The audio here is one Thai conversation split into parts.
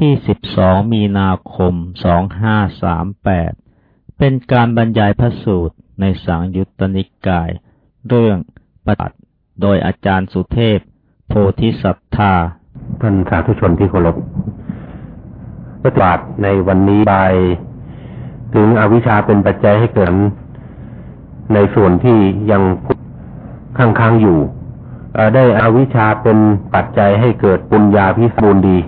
ที่ 12 มีนาคม 2538 เป็นการบรรยายพระสูตรในสังยุตตนิกาย เรื่องปฏิบัติโดยอาจารย์สุเทพ โพธิสัตธาท่านสาธุชนที่เคารพปฏิบัติในวันนี้บายถึงอวิชชาเป็นปัจจัยให้เกิดในส่วนที่ยังค้างค้างอยู่ได้อวิชชาเป็นปัจจัยให้เกิดปุญญาพิบูรดี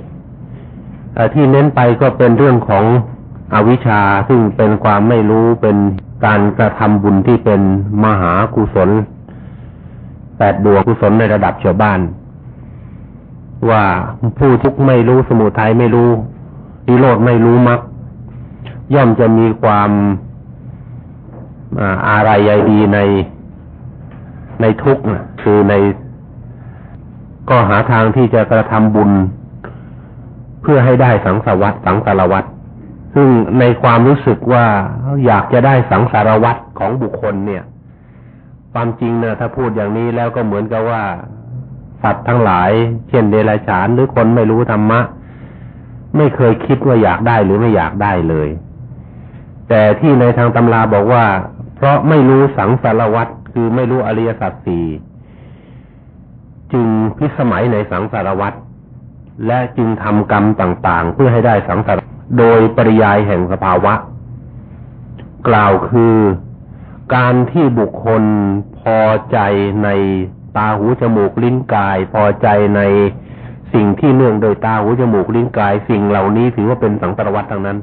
ที่เน้นไปก็เป็นเรื่องของอวิชชาซึ่งเป็นความไม่รู้เป็นการกระทำบุญที่เป็นมหากุศลแปดดวงกุศลในระดับชาวบ้าน ว่าผู้ทุกข์ไม่รู้สมุทัยไม่รู้นิโรธไม่รู้มักย่อมจะมีความอะไรใยดีในในทุกข์คือในก็หาทางที่จะกระทำบุญ เพื่อให้ได้สังสารวัตสังสารวัตซึ่งในความรู้สึกว่าอยากจะได้สังสารวัตของบุคคลเนี่ย ความจริงนี่ยถ้าพูดอย่างนี้แล้วก็เหมือนกับว่าสัตว์ทั้งหลาย เช่นเดรัจฉานหรือคนไม่รู้ธรรมะ ไม่เคยคิดว่าอยากได้หรือไม่อยากได้เลย แต่ที่ในทางตำราบอกว่า เพราะไม่รู้สังสารวัตคือไม่รู้อริยสัจสี่จึงพิสมัยในสังสารวัตร และจึงทำกรรมต่างๆ เพื่อให้ได้สังสารโดยปริยายแห่งสภาวะ กล่าวคือการที่บุคคลพอใจในตาหูจมูกลิ้นกาย พอใจในสิ่งที่เนื่องโดยตาหูจมูกลิ้นกาย สิ่งเหล่านี้ถือว่าเป็นสังสารวัตทั้งนั้น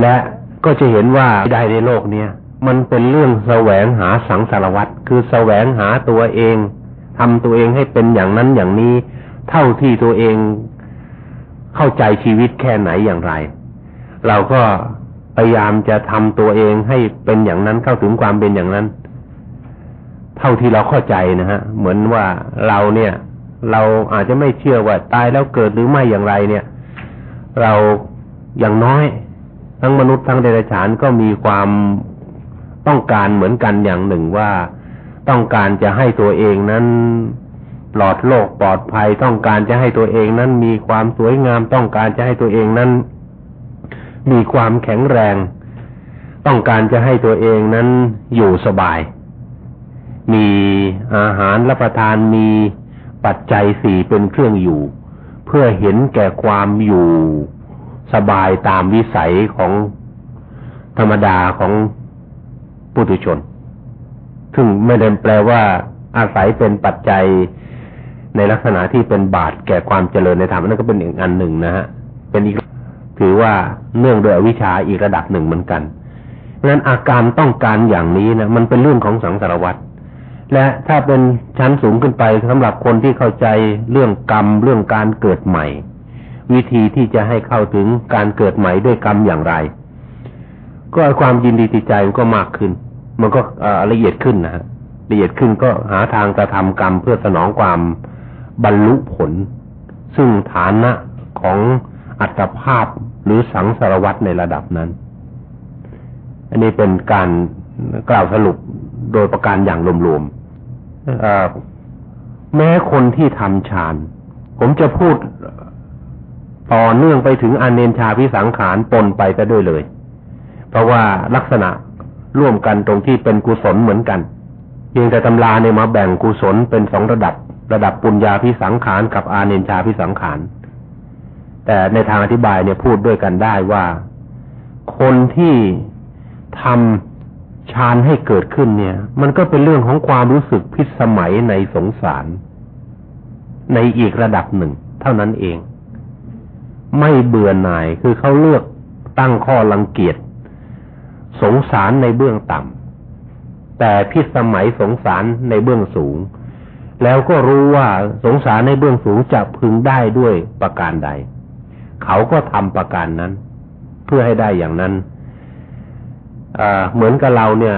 และก็จะเห็นว่าได้ในโลกเนี้ยมันเป็นเรื่องแสวงหาสังสารวัตคือแสวงหาตัวเองทำตัวเองให้เป็นอย่างนั้นอย่างนี้ เท่าที่ตัวเองเข้าใจชีวิตแค่ไหนอย่างไร เราก็พยายามจะทำตัวเองให้เป็นอย่างนั้นเข้าถึงความเป็นอย่างนั้น เท่าที่เราเข้าใจนะฮะ เหมือนว่าเราเนี่ย เราอาจจะไม่เชื่อว่าตายแล้วเกิดหรือไม่อย่างไร เนี่ย เราอย่างน้อย ทั้งมนุษย์ทั้งเดรัจฉานก็มีความต้องการเหมือนกันอย่างหนึ่งว่าต้องการจะให้ตัวเองนั้น ลอดโรคปลอดภัยต้องการจะให้ตัวเองนั้นมีความสวยงามต้องการจะให้ตัวเองนั้น มีความแข็งแรง ต้องการจะให้ตัวเองนั้นอยู่สบาย มีอาหารรับประทานมีปัจจัยสี่เป็นเครื่องอยู่ เพื่อเห็นแก่ความอยู่สบายตามวิสัยของธรรมดาของปุถุชน ซึ่งไม่ได้แปลว่าอาศัยเป็นปัจจัย ในลักษณะที่เป็นบาตแก่ความเจริญในธรรมนั่นก็เป็นอีกอันหนึ่งนะฮะเป็นอีกถือว่าเนื่องโดยวิชาอีกระดับหนึ่งเหมือนกัน เพราะนั้นอาการต้องการอย่างนี้นะมันเป็นเรื่องของสังสารวัตรและถ้าเป็นชั้นสูงขึ้นไปสำหรับคนที่เข้าใจเรื่องกรรมเรื่องการเกิดใหม่ วิธีที่จะให้เข้าถึงการเกิดใหม่ด้วยกรรมอย่างไร ก็ความยินดีติใจมันก็มากขึ้น มันก็ละเอียดขึ้นนะฮะละเอียดขึ้นก็หาทางกระทำกรรมเพื่อสนองความ บรรลุผล ซึ่งฐานะของอัตภาพหรือสังสารวัตในระดับนั้น อันนี้เป็นการกล่าวสรุปโดยประการอย่างรวมๆแม้คนที่ทำฌาน ผมจะพูดต่อเนื่องไปถึงอนเนนชาพิสังขารปนไปก็ด้วยเลย เพราะว่าลักษณะร่วมกันตรงที่เป็นกุศลเหมือนกันเพียงแต่ตำราเนี่ยมาแบ่งกุศลเป็นสองระดับ ระดับปุญญาพิสังขารกับอาเนชาพิสังขาร แต่ในทางอธิบายเนี่ยพูดด้วยกันได้ว่า คนที่ทำฌานให้เกิดขึ้นเนี่ย มันก็เป็นเรื่องของความรู้สึกพิสมัยในสงสาร ในอีกระดับหนึ่ง เท่านั้นเอง ไม่เบื่อหน่ายคือเขาเลือกตั้งข้อลังเกียจสงสารในเบื้องต่ำแต่พิสมัยสงสารในเบื้องสูง แล้วก็รู้ว่าสงสารในเบื้องสูงจะพึงได้ด้วยประการใด เขาก็ทำประการนั้น เพื่อให้ได้อย่างนั้นเหมือนกับเราเนี่ย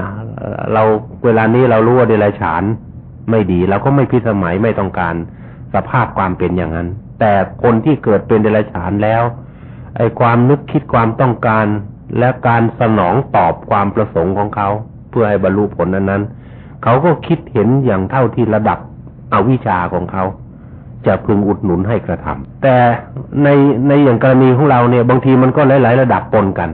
เราเวลานี้เรารู้ว่าเดรัจฉานไม่ดีเราก็ไม่พิสมัยไม่ต้องการสภาพความเป็นอย่างนั้น แต่คนที่เกิดเป็นเดรัจฉานแล้วไอ้ความนึกคิดความต้องการและการสนองตอบความประสงค์ของเขา เพื่อให้บรรลุผลนั้นนั้นเขาก็คิดเห็นอย่างเท่าที่ระดับ อวิชาของเขา จะพึงอุดหนุนให้กระทำแต่ในในอย่างกรณีของเราเนี่ย บางทีมันก็หลาย ๆ ระดับปนกัน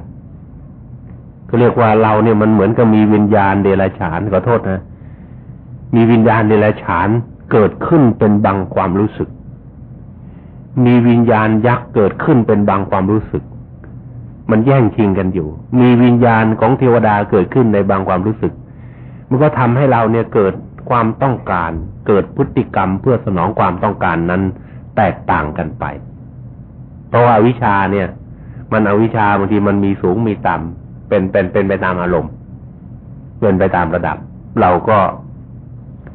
ก็เรียกว่าเราเนี่ยมันเหมือนกับมีวิญญาณเดรัจฉานขอโทษนะ มีวิญญาณเดรัจฉานเกิดขึ้นเป็นบางความรู้สึก มีวิญญาณยักษ์เกิดขึ้นเป็นบางความรู้สึก มันแย่งชิงกันอยู่ มีวิญญาณของเทวดาเกิดขึ้นในบางความรู้สึก มันก็ทำให้เราเนี่ยเกิด ความต้องการ เกิดพฤติกรรมเพื่อสนองความต้องการนั้นแตกต่างกันไป เพราะว่าวิชาเนี่ย มันอวิชาบางทีมันมีสูงมีต่ำเป็นเป็นเป็นไปตามอารมณ์เป็นไปตามระดับ เราก็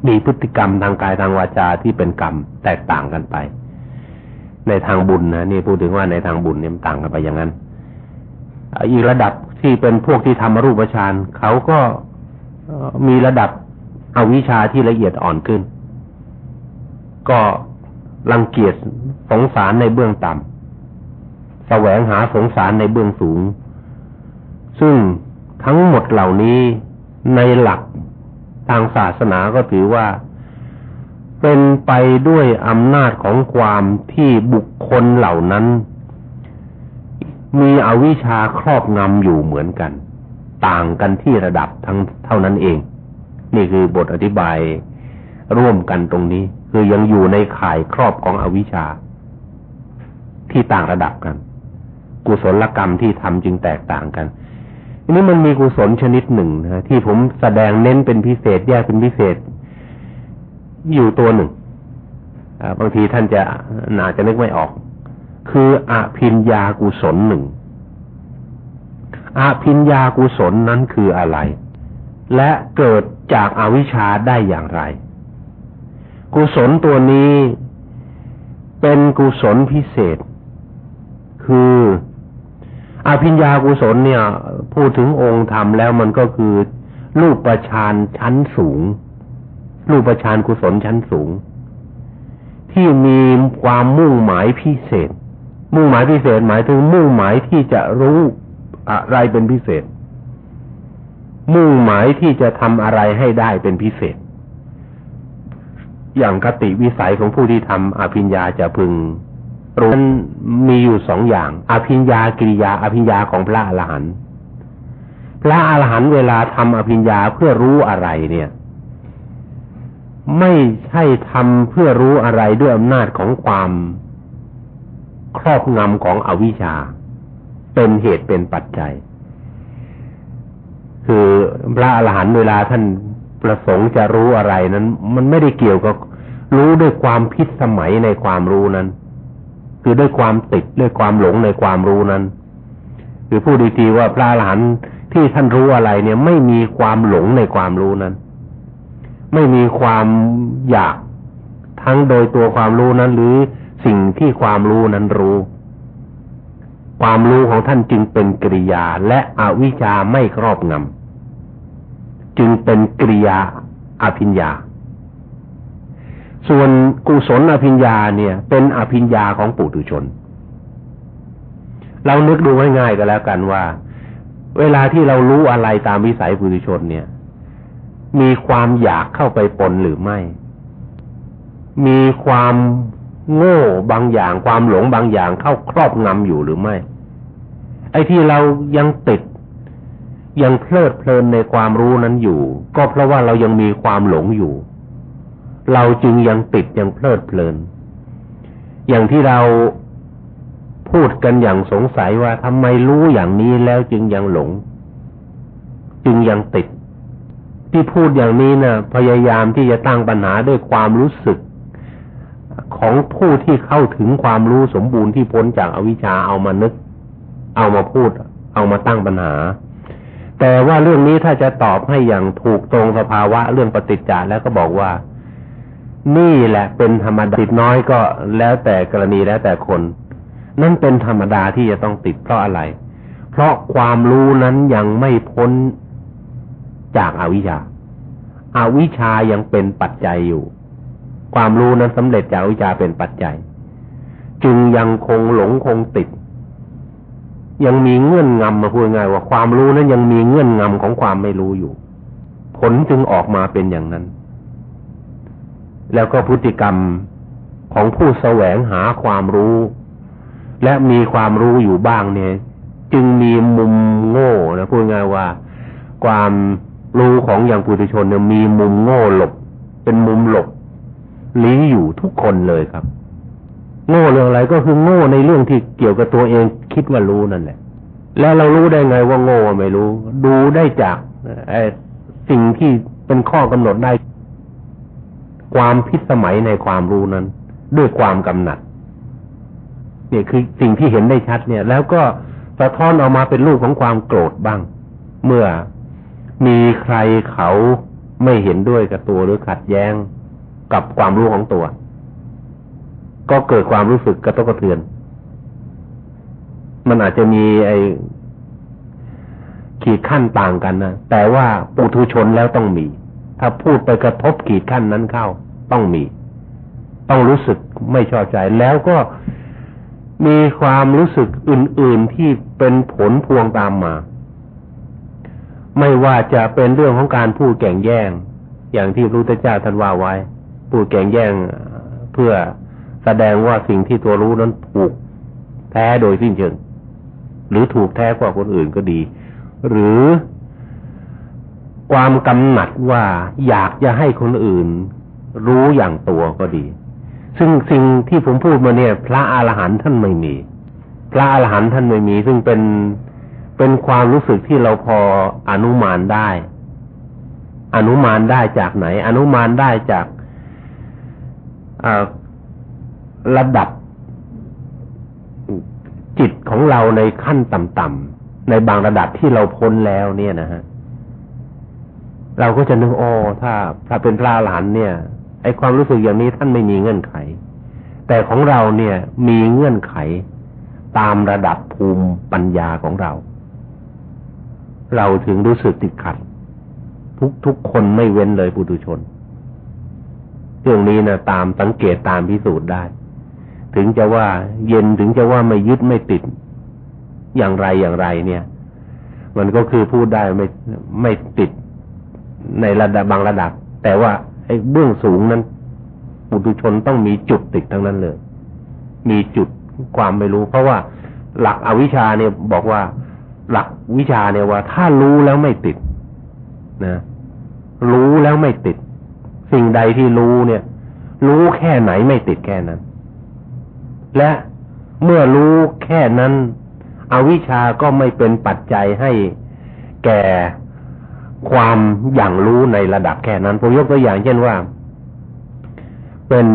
มีพฤติกรรมทางกายทางวาจาที่เป็นกรรมแตกต่างกันไป ในทางบุญนะนี่พูดถึงว่าในทางบุญเนี่ยต่างกันไปอย่างนั้นอีกระดับที่เป็นพวกที่ทำรูปฌานเขาก็มีระดับ เอาวิชาที่ละเอียดอ่อนขึ้น ก็รังเกียจสงสารในเบื้องต่ำแสวงหาสงสารในเบื้องสูง ซึ่งทั้งหมดเหล่านี้ในหลักทางศาสนาก็ถือว่าเป็นไปด้วยอำนาจของความที่บุคคลเหล่านั้น มีอวิชชาครอบงำอยู่เหมือนกัน ต่างกันที่ระดับทั้งเท่านั้นเอง นี่คือบทอธิบายร่วมกันตรงนี้ คือยังอยู่ในข่ายครอบของอวิชชา ที่ต่างระดับกัน กุศลกรรมที่ทำจึงแตกต่างกันอันนี้มันมีกุศลชนิดหนึ่งนะที่ผมแสดงเน้นเป็นพิเศษแยกเป็นพิเศษ อยู่ตัวหนึ่งบางทีท่านจะนาจะนึกไม่ออก คืออภินญากุศลหนึ่งอภินญากุศลนั้นคืออะไร และเกิดจากอาวิชชาได้อย่างไร กุศลตัวนี้เป็นกุศลพิเศษ คืออภิญญากุศลเนี่ย พูดถึงองค์ธรรมแล้วมันก็คือ รูปประชานชั้นสูง รูปประชานกุศลชั้นสูง ที่มีความมุ่งหมายพิเศษ มุ่งหมายพิเศษหมายถึงมุ่งหมายที่จะรู้อะไรเป็นพิเศษ มุ่งหมายที่จะทำอะไรให้ได้เป็นพิเศษ อย่างกติวิสัยของผู้ที่ทำอภิญญาจะพึงรู้นั้นมีอยู่สองอย่าง อภิญญากิริยาอภิญญาของพระอรหันต์พระอรหันต์เวลาทำอภิญญาเพื่อรู้อะไรเนี่ย ไม่ใช่ทำเพื่อรู้อะไรด้วยอำนาจของความครอบงำของอวิชชา เป็นเหตุเป็นปัจจัย คือพระอรหันต์เวลาท่านประสงค์จะรู้อะไรนั้น มันไม่ได้เกี่ยวกับรู้ด้วยความพิสมัยในความรู้นั้น คือด้วยความติดด้วยความหลงในความรู้นั้นคือพูดดีๆว่าพระอรหันต์ที่ท่านรู้อะไรเนี่ย ไม่มีความหลงในความรู้นั้น ไม่มีความอยากทั้งโดยตัวความรู้นั้น หรือสิ่งที่ความรู้นั้นรู้ ความรู้ของท่านจึงเป็นกิริยาและอวิชชาไม่ครอบงำจึงเป็นกิริยาอภิญญา ส่วนกุศลอภิญญาเนี่ย เป็นอภิญญาของปุถุชน เรานึกดูง่ายๆก็แล้วกันว่า เวลาที่เรารู้อะไรตามวิสัยปุถุชนเนี่ย มีความอยากเข้าไปปนหรือไม่ มีความโง่บางอย่างความหลงบางอย่างเข้าครอบงำอยู่หรือไม่ ไอ้ที่เรายังติด ยังเพลิดเพลินในความรู้นั้นอยู่ ก็เพราะว่าเรายังมีความหลงอยู่ เราจึงยังติดยังเพลิดเพลิน อย่างที่เราพูดกันอย่างสงสัยว่าทำไมรู้อย่างนี้แล้วจึงยังหลง จึงยังติด ที่พูดอย่างนี้นะ่ะ พยายามที่จะตั้งปัญหาด้วยความรู้สึกของผู้ที่เข้าถึงความรู้สมบูรณ์ที่พ้นจากอวิชชาเอามานึก เอามาพูด เอามาตั้งปัญหา แต่ว่าเรื่องนี้ถ้าจะตอบให้อย่างถูกตรงสภาวะเรื่องปฏิจจ์แล้วก็บอกว่า นี่แหละเป็นธรรมดาติดน้อยก็แล้วแต่กรณีแล้วแต่คน นั่นเป็นธรรมดาที่จะต้องติดเพราะอะไร เพราะความรู้นั้นยังไม่พ้นจากอาวิชชาอาวิชชายังเป็นปัจจัยอยู่ ความรู้นั้นสำเร็จจากอวิชชาเป็นปัจจัย จึงยังคงหลงคงติด ยังมีเงื่อนงำมาพูดง่ายว่าความรู้นั้นยังมีเงื่อนงำของความไม่รู้อยู่ ผลจึงออกมาเป็นอย่างนั้น แล้วก็พฤติกรรมของผู้แสวงหาความรู้ และมีความรู้อยู่บ้างเนี่ย จึงมีมุมโง่นะพูดง่ายว่า ความรู้ของอย่างปุถุชนเนี่ยมีมุมโง่หลบ เป็นมุมหลบลี้อยู่ทุกคนเลยครับ โง่เรื่องอะไรก็คือโง่ในเรื่องที่เกี่ยวกับตัวเองคิดว่ารู้นั่นแหละ แล้วเรารู้ได้ไงว่าโง่ไม่รู้ ดูได้จากไอ้สิ่งที่เป็นข้อกำหนดได้ ความพิสมัยในความรู้นั้น ด้วยความกำหนัดเนี่ยคือสิ่งที่เห็นได้ชัดเนี่ย แล้วก็สะท้อนออกมาเป็นรูปของความโกรธบ้าง เมื่อมีใครเขาไม่เห็นด้วยกับตัวหรือขัดแย้งกับความรู้ของตัว ก็เกิดความรู้สึกกระทบกระเทือน มันอาจจะมีไอ้ขีดขั้นต่างกันนะ แต่ว่าปุถุชนแล้วต้องมี ถ้าพูดไปกระทบขีดขั้นนั้นเข้า ต้องมี ต้องรู้สึกไม่ชอบใจ แล้วก็มีความรู้สึกอื่น ๆที่เป็นผลพวงตามมา ไม่ว่าจะเป็นเรื่องของการพูดแก่งแย่ง อย่างที่พระพุทธเจ้าท่านว่าไว้ พูดแก่งแย่งเพื่อ แสดงว่าสิ่งที่ตัวรู้นั้นถูกแท้โดยสิ้นเชิง หรือถูกแท้กว่าคนอื่นก็ดี หรือความกำหนัดว่าอยากจะให้คนอื่น รู้อย่างตัวก็ดี ซึ่งสิ่งที่ผมพูดมาเนี่ย พระอาหารหันต์ท่านไม่มี พระอาหารหันต์ท่านไม่มี ซึ่งเป็นเป็นความรู้สึกที่เราพออนุมานได้ อนุมานได้จากไหน อนุมานได้จาก ระดับจิตของเราในขั้นต่ำๆในบางระดับที่เราพ้นแล้วเนี่ยนะฮะเราก็จะนึกโอ้ถ้าถ้าเป็นพระอรหันเนี่ย ไอความรู้สึกอย่างนี้ท่านไม่มีเงื่อนไข แต่ของเราเนี่ยมีเงื่อนไขตามระดับภูมิปัญญาของเรา เราถึงรู้สึกติดขัด ทุกทุกคนไม่เว้นเลยปุถุชน เรื่องนี้นะตามสังเกตตามพิสูจน์ได้ ถึงจะว่าเย็นถึงจะว่าไม่ยึดไม่ติดอย่างไรอย่างไร เนี่ย มันก็คือพูดได้ไม่ไม่ติดในระดับบางระดับ แต่ว่าไอ้เบื้องสูงนั้นปุถุชนต้องมีจุดติดทั้งนั้นเลย มีจุดความไม่รู้ เพราะว่าหลักอวิชชาเนี่ยบอกว่า หลักวิชาเนี่ยว่า ถ้ารู้แล้วไม่ติดนะรู้แล้วไม่ติด สิ่งใดที่รู้เนี่ย รู้แค่ไหนไม่ติดแค่นั้น และเมื่อรู้แค่นั้นอวิชาก็ไม่เป็นปัจจัยให้แก่ความอย่างรู้ในระดับแค่นั้นผมยกตัวอย่างเช่นว่า เป็น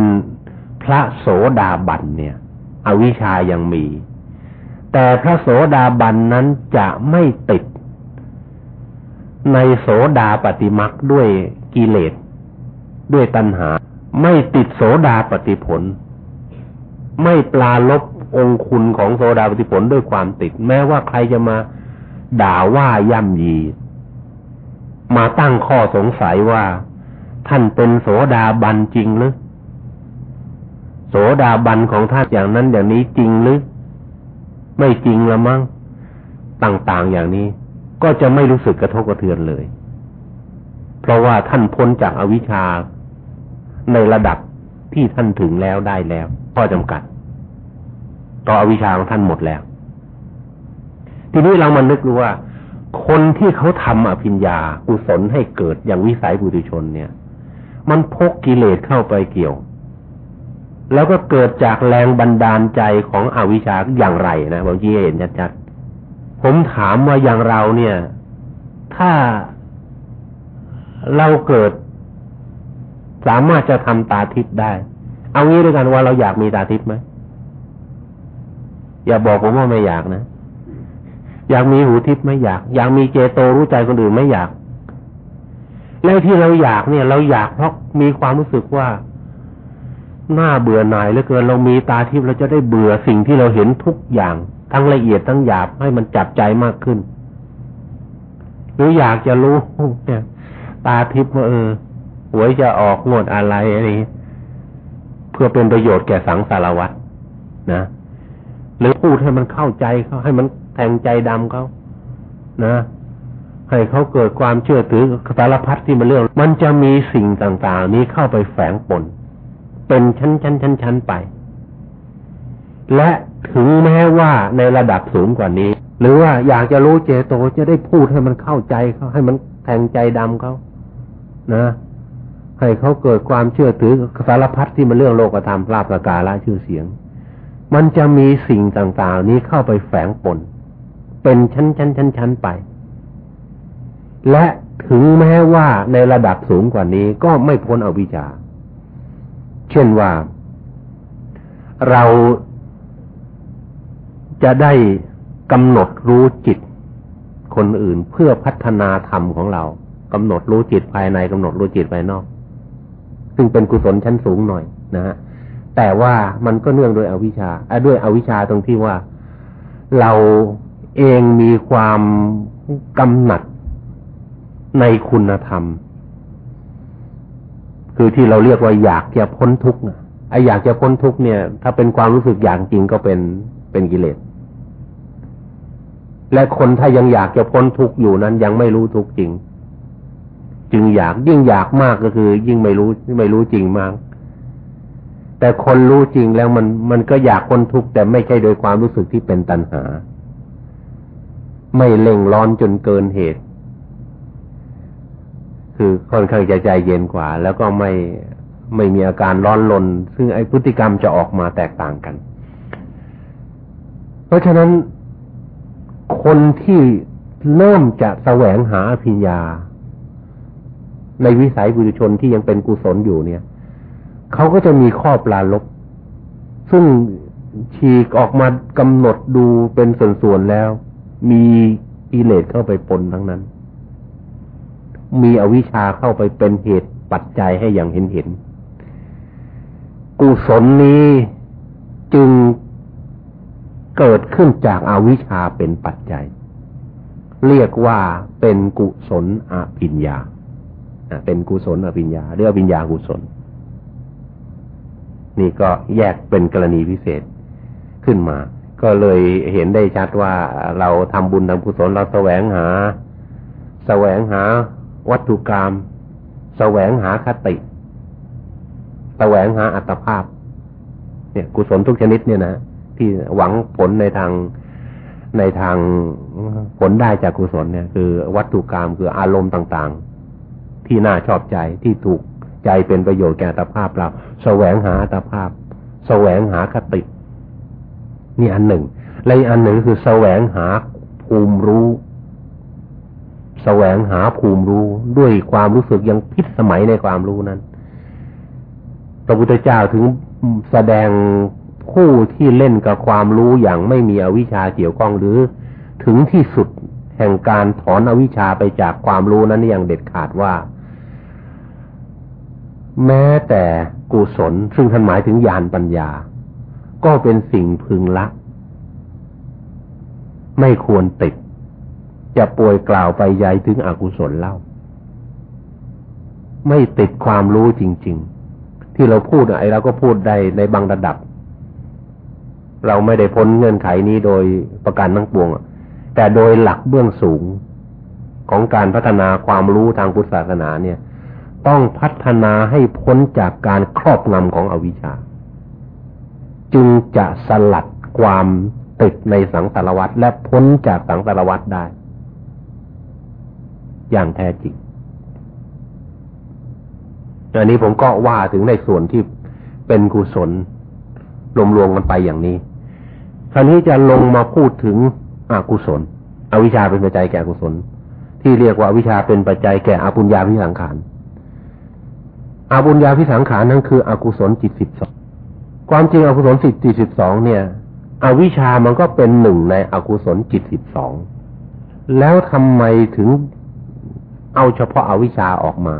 พระโสดาบันเนี่ย อวิชายังมี แต่พระโสดาบันนั้นจะไม่ติด ในโสดาปฏิมักด้วยกิเลส ด้วยตัณหา ไม่ติดโสดาปฏิผล ไม่ปลาลบองคุณของโสดาปฏิผลด้วยความติด แม้ว่าใครจะมาด่าว่าย่ำยี มาตั้งข้อสงสัยว่า ท่านเป็นโสดาบันจริงหรือโสดาบันของท่านอย่างนั้นอย่างนี้จริงหรือไม่จริงละมั้งต่างๆอย่างนี้ ก็จะไม่รู้สึกกระทบกระเทือนเลย เพราะว่าท่านพ้นจากอวิชชาในระดับ ที่ท่านถึงแล้วได้แล้ว ข้อจำกัด ต่ออวิชาของท่านหมดแล้ว ทีนี้เรามานึกดูว่า คนที่เขาทำอภิญญากุศลให้เกิดอย่างวิสัยบุตุชนเนี่ย มันพกกิเลสเข้าไปเกี่ยว แล้วก็เกิดจากแรงบันดาลใจของอวิชชาอย่างไรนะบางทีเห็นชัดๆผมถามว่าอย่างเราเนี่ย ถ้าเราเกิด สามารถจะทำตาทิพย์ได้ เอางี้ด้วยกันว่าเราอยากมีตาทิพย์ไหมอย่าบอกผมว่าไม่อยากนะ อยากมีหูทิพย์ไม่อยาก อยากมีเจโตรู้ใจคนอื่นไม่อยาก แล้วที่เราอยากเนี่ย เราอยากเพราะมีความรู้สึกว่าหน้าเบื่อหน่ายเหลือเกินเรามีตาทิพย์เราจะได้เบื่อสิ่งที่เราเห็นทุกอย่าง ทั้งละเอียดทั้งหยาบให้มันจับใจมากขึ้น หรืออยากจะรู้เนี่ยตาทิพย์ว่าเออ หวยจะออกงวดอะไรอะไรเพื่อเป็นประโยชน์แก่สังสารวัตรนะหรือพูดให้มันเข้าใจเขาให้มันแทงใจดำเขานะ ให้เขาเกิดความเชื่อถือสารพัดที่มันเรื่อง มันจะมีสิ่งต่าง ๆ นี้เข้าไปแฝงปนเป็นชั้นชั้นชั้นชั้นไป และถึงแม้ว่าในระดับสูงกว่านี้ หรือว่าอยากจะรู้เจโตจะได้พูดให้มันเข้าใจเขาให้มันแทงใจดำเขานะ ให้เขาเกิดความเชื่อถือสารพัดที่มันเรื่องโลกธรรมลาภประกาละชื่อเสียง มันจะมีสิ่งต่าง ๆ นี้เข้าไปแฝงปน เป็นชั้นชั้นชั้นชั้นไป และถึงแม้ว่าในระดับสูงกว่านี้ก็ไม่พ้นอวิชชา เช่นว่า เราจะได้กำหนดรู้จิตคนอื่นเพื่อพัฒนาธรรมของเรากำหนดรู้จิตภายในกำหนดรู้จิตภายนอก ซึ่งเป็นกุศลชั้นสูงหน่อยนะฮะแต่ว่ามันก็เนื่องโดยอวิชชาด้วยอวิชชาตรงที่ว่าเราเองมีความกำหนัดในคุณธรรม คือที่เราเรียกว่าอยากจะพ้นทุกข์ไอ้อยากจะพ้นทุกข์เนี่ย ถ้าเป็นความรู้สึกอย่างจริงก็เป็นเป็นกิเลสและคนถ้ายังอยากจะพ้นทุกข์อยู่นั้นยังไม่รู้ทุกข์จริง จึงอยากยิ่งอยากมากก็คือ ยิ่งไม่รู้ไม่รู้จริงมาก แต่คนรู้จริงแล้วมันมันก็อยากพ้นทุกข์แต่ไม่ใช่โดยความรู้สึกที่เป็นตัณหา ไม่เล่งร้อนจนเกินเหตุ คือค่อนข้างใจใจเย็นกว่า แล้วก็ไม่ไม่มีอาการร้อนลน ซึ่งไอ้พฤติกรรมจะออกมาแตกต่างกัน เพราะฉะนั้นคนที่เริ่มจะแสวงหาอภิญญา ในวิสัยบุรุชนที่ยังเป็นกุศลอยู่เนี่ยเขาก็จะมีข้อปลาลบ ซึ่งฉีกออกมากำหนดดูเป็นส่วนๆแล้ว มีอิเลสเข้าไปปนทั้งนั้น มีอวิชชาเข้าไปเป็นเหตุปัจจัยให้อย่างเห็นเห็นกุศลนี้จึงเกิดขึ้นจากอาวิชชาเป็นปัจจัย เรียกว่าเป็นกุศลอภิญญา เป็นกุศลอภิญญาเรียกอภิญญากุศล นี่ก็แยกเป็นกรณีพิเศษขึ้นมา ก็เลยเห็นได้ชัดว่าเราทำบุญทำกุศลเราแสวงหา แสวงหาวัตถุกรรมแสวงหาคติ แสวงหาอัตภาพ เนี่ย กุศลทุกชนิดเนี่ยนะที่หวังผลในทางในทางผลได้จากกุศลเนี่ย คือวัตถุกรรมคืออารมณ์ต่าง ๆ ที่น่าชอบใจที่ถูกใจเป็นประโยชน์แก่อัตภาพเราแสวงหาอัตภาพแสวงหาคตินี่อันหนึ่ง และอีกอันหนึ่งคือแสวงหาภูมิรู้แสวงหาภูมิรู้ด้วยความรู้สึกยังพิษสมัยในความรู้นั้นพระพุทธเจ้าถึงแสดงผู้ที่เล่นกับความรู้อย่างไม่มีอวิชชาเกี่ยวข้องหรือถึงที่สุดแห่งการถอนอวิชชาไปจากความรู้นั้นอย่างเด็ดขาดว่า แม้แต่กุศลซึ่งท่านหมายถึงญาณปัญญา ก็เป็นสิ่งพึงละ ไม่ควรติด จะป่วยกล่าวไปใหญ่ถึงอกุศลเล่า ไม่ติดความรู้จริง ๆ ที่เราพูดไอ้เราก็พูดได้ในบางระดับ เราไม่ได้พ้นเงื่อนไขนี้โดยประการทั้งปวงแต่โดยหลักเบื้องสูงของการพัฒนาความรู้ทางพุทธศาสนาเนี่ย ต้องพัฒนาให้พ้นจากการครอบงำของอวิชชา จึงจะสลัดความติดในสังสารวัฏและพ้นจากสังสารวัฏได้ อย่างแท้จริงอันนี้ผมก็ว่าถึงในส่วนที่เป็นกุศลรวมๆกันไปอย่างนี้ คราวนี้จะลงมาพูดถึงอกุศล อวิชชาเป็นปัจจัยแก่กุศล ที่เรียกว่าวิชาเป็นปัจจัยแก่อปุญญาพิสังขาร อาบุญญาพิสังขารนั่นคืออกุศลจิตสิบสองความจริงอกุศลจิตจิตสิบสองเนี่ย อวิชามันก็เป็นหนึ่งในอกุศลจิตสิบสองแล้วทำไมถึงเอาเฉพาะอาวิชาออกมา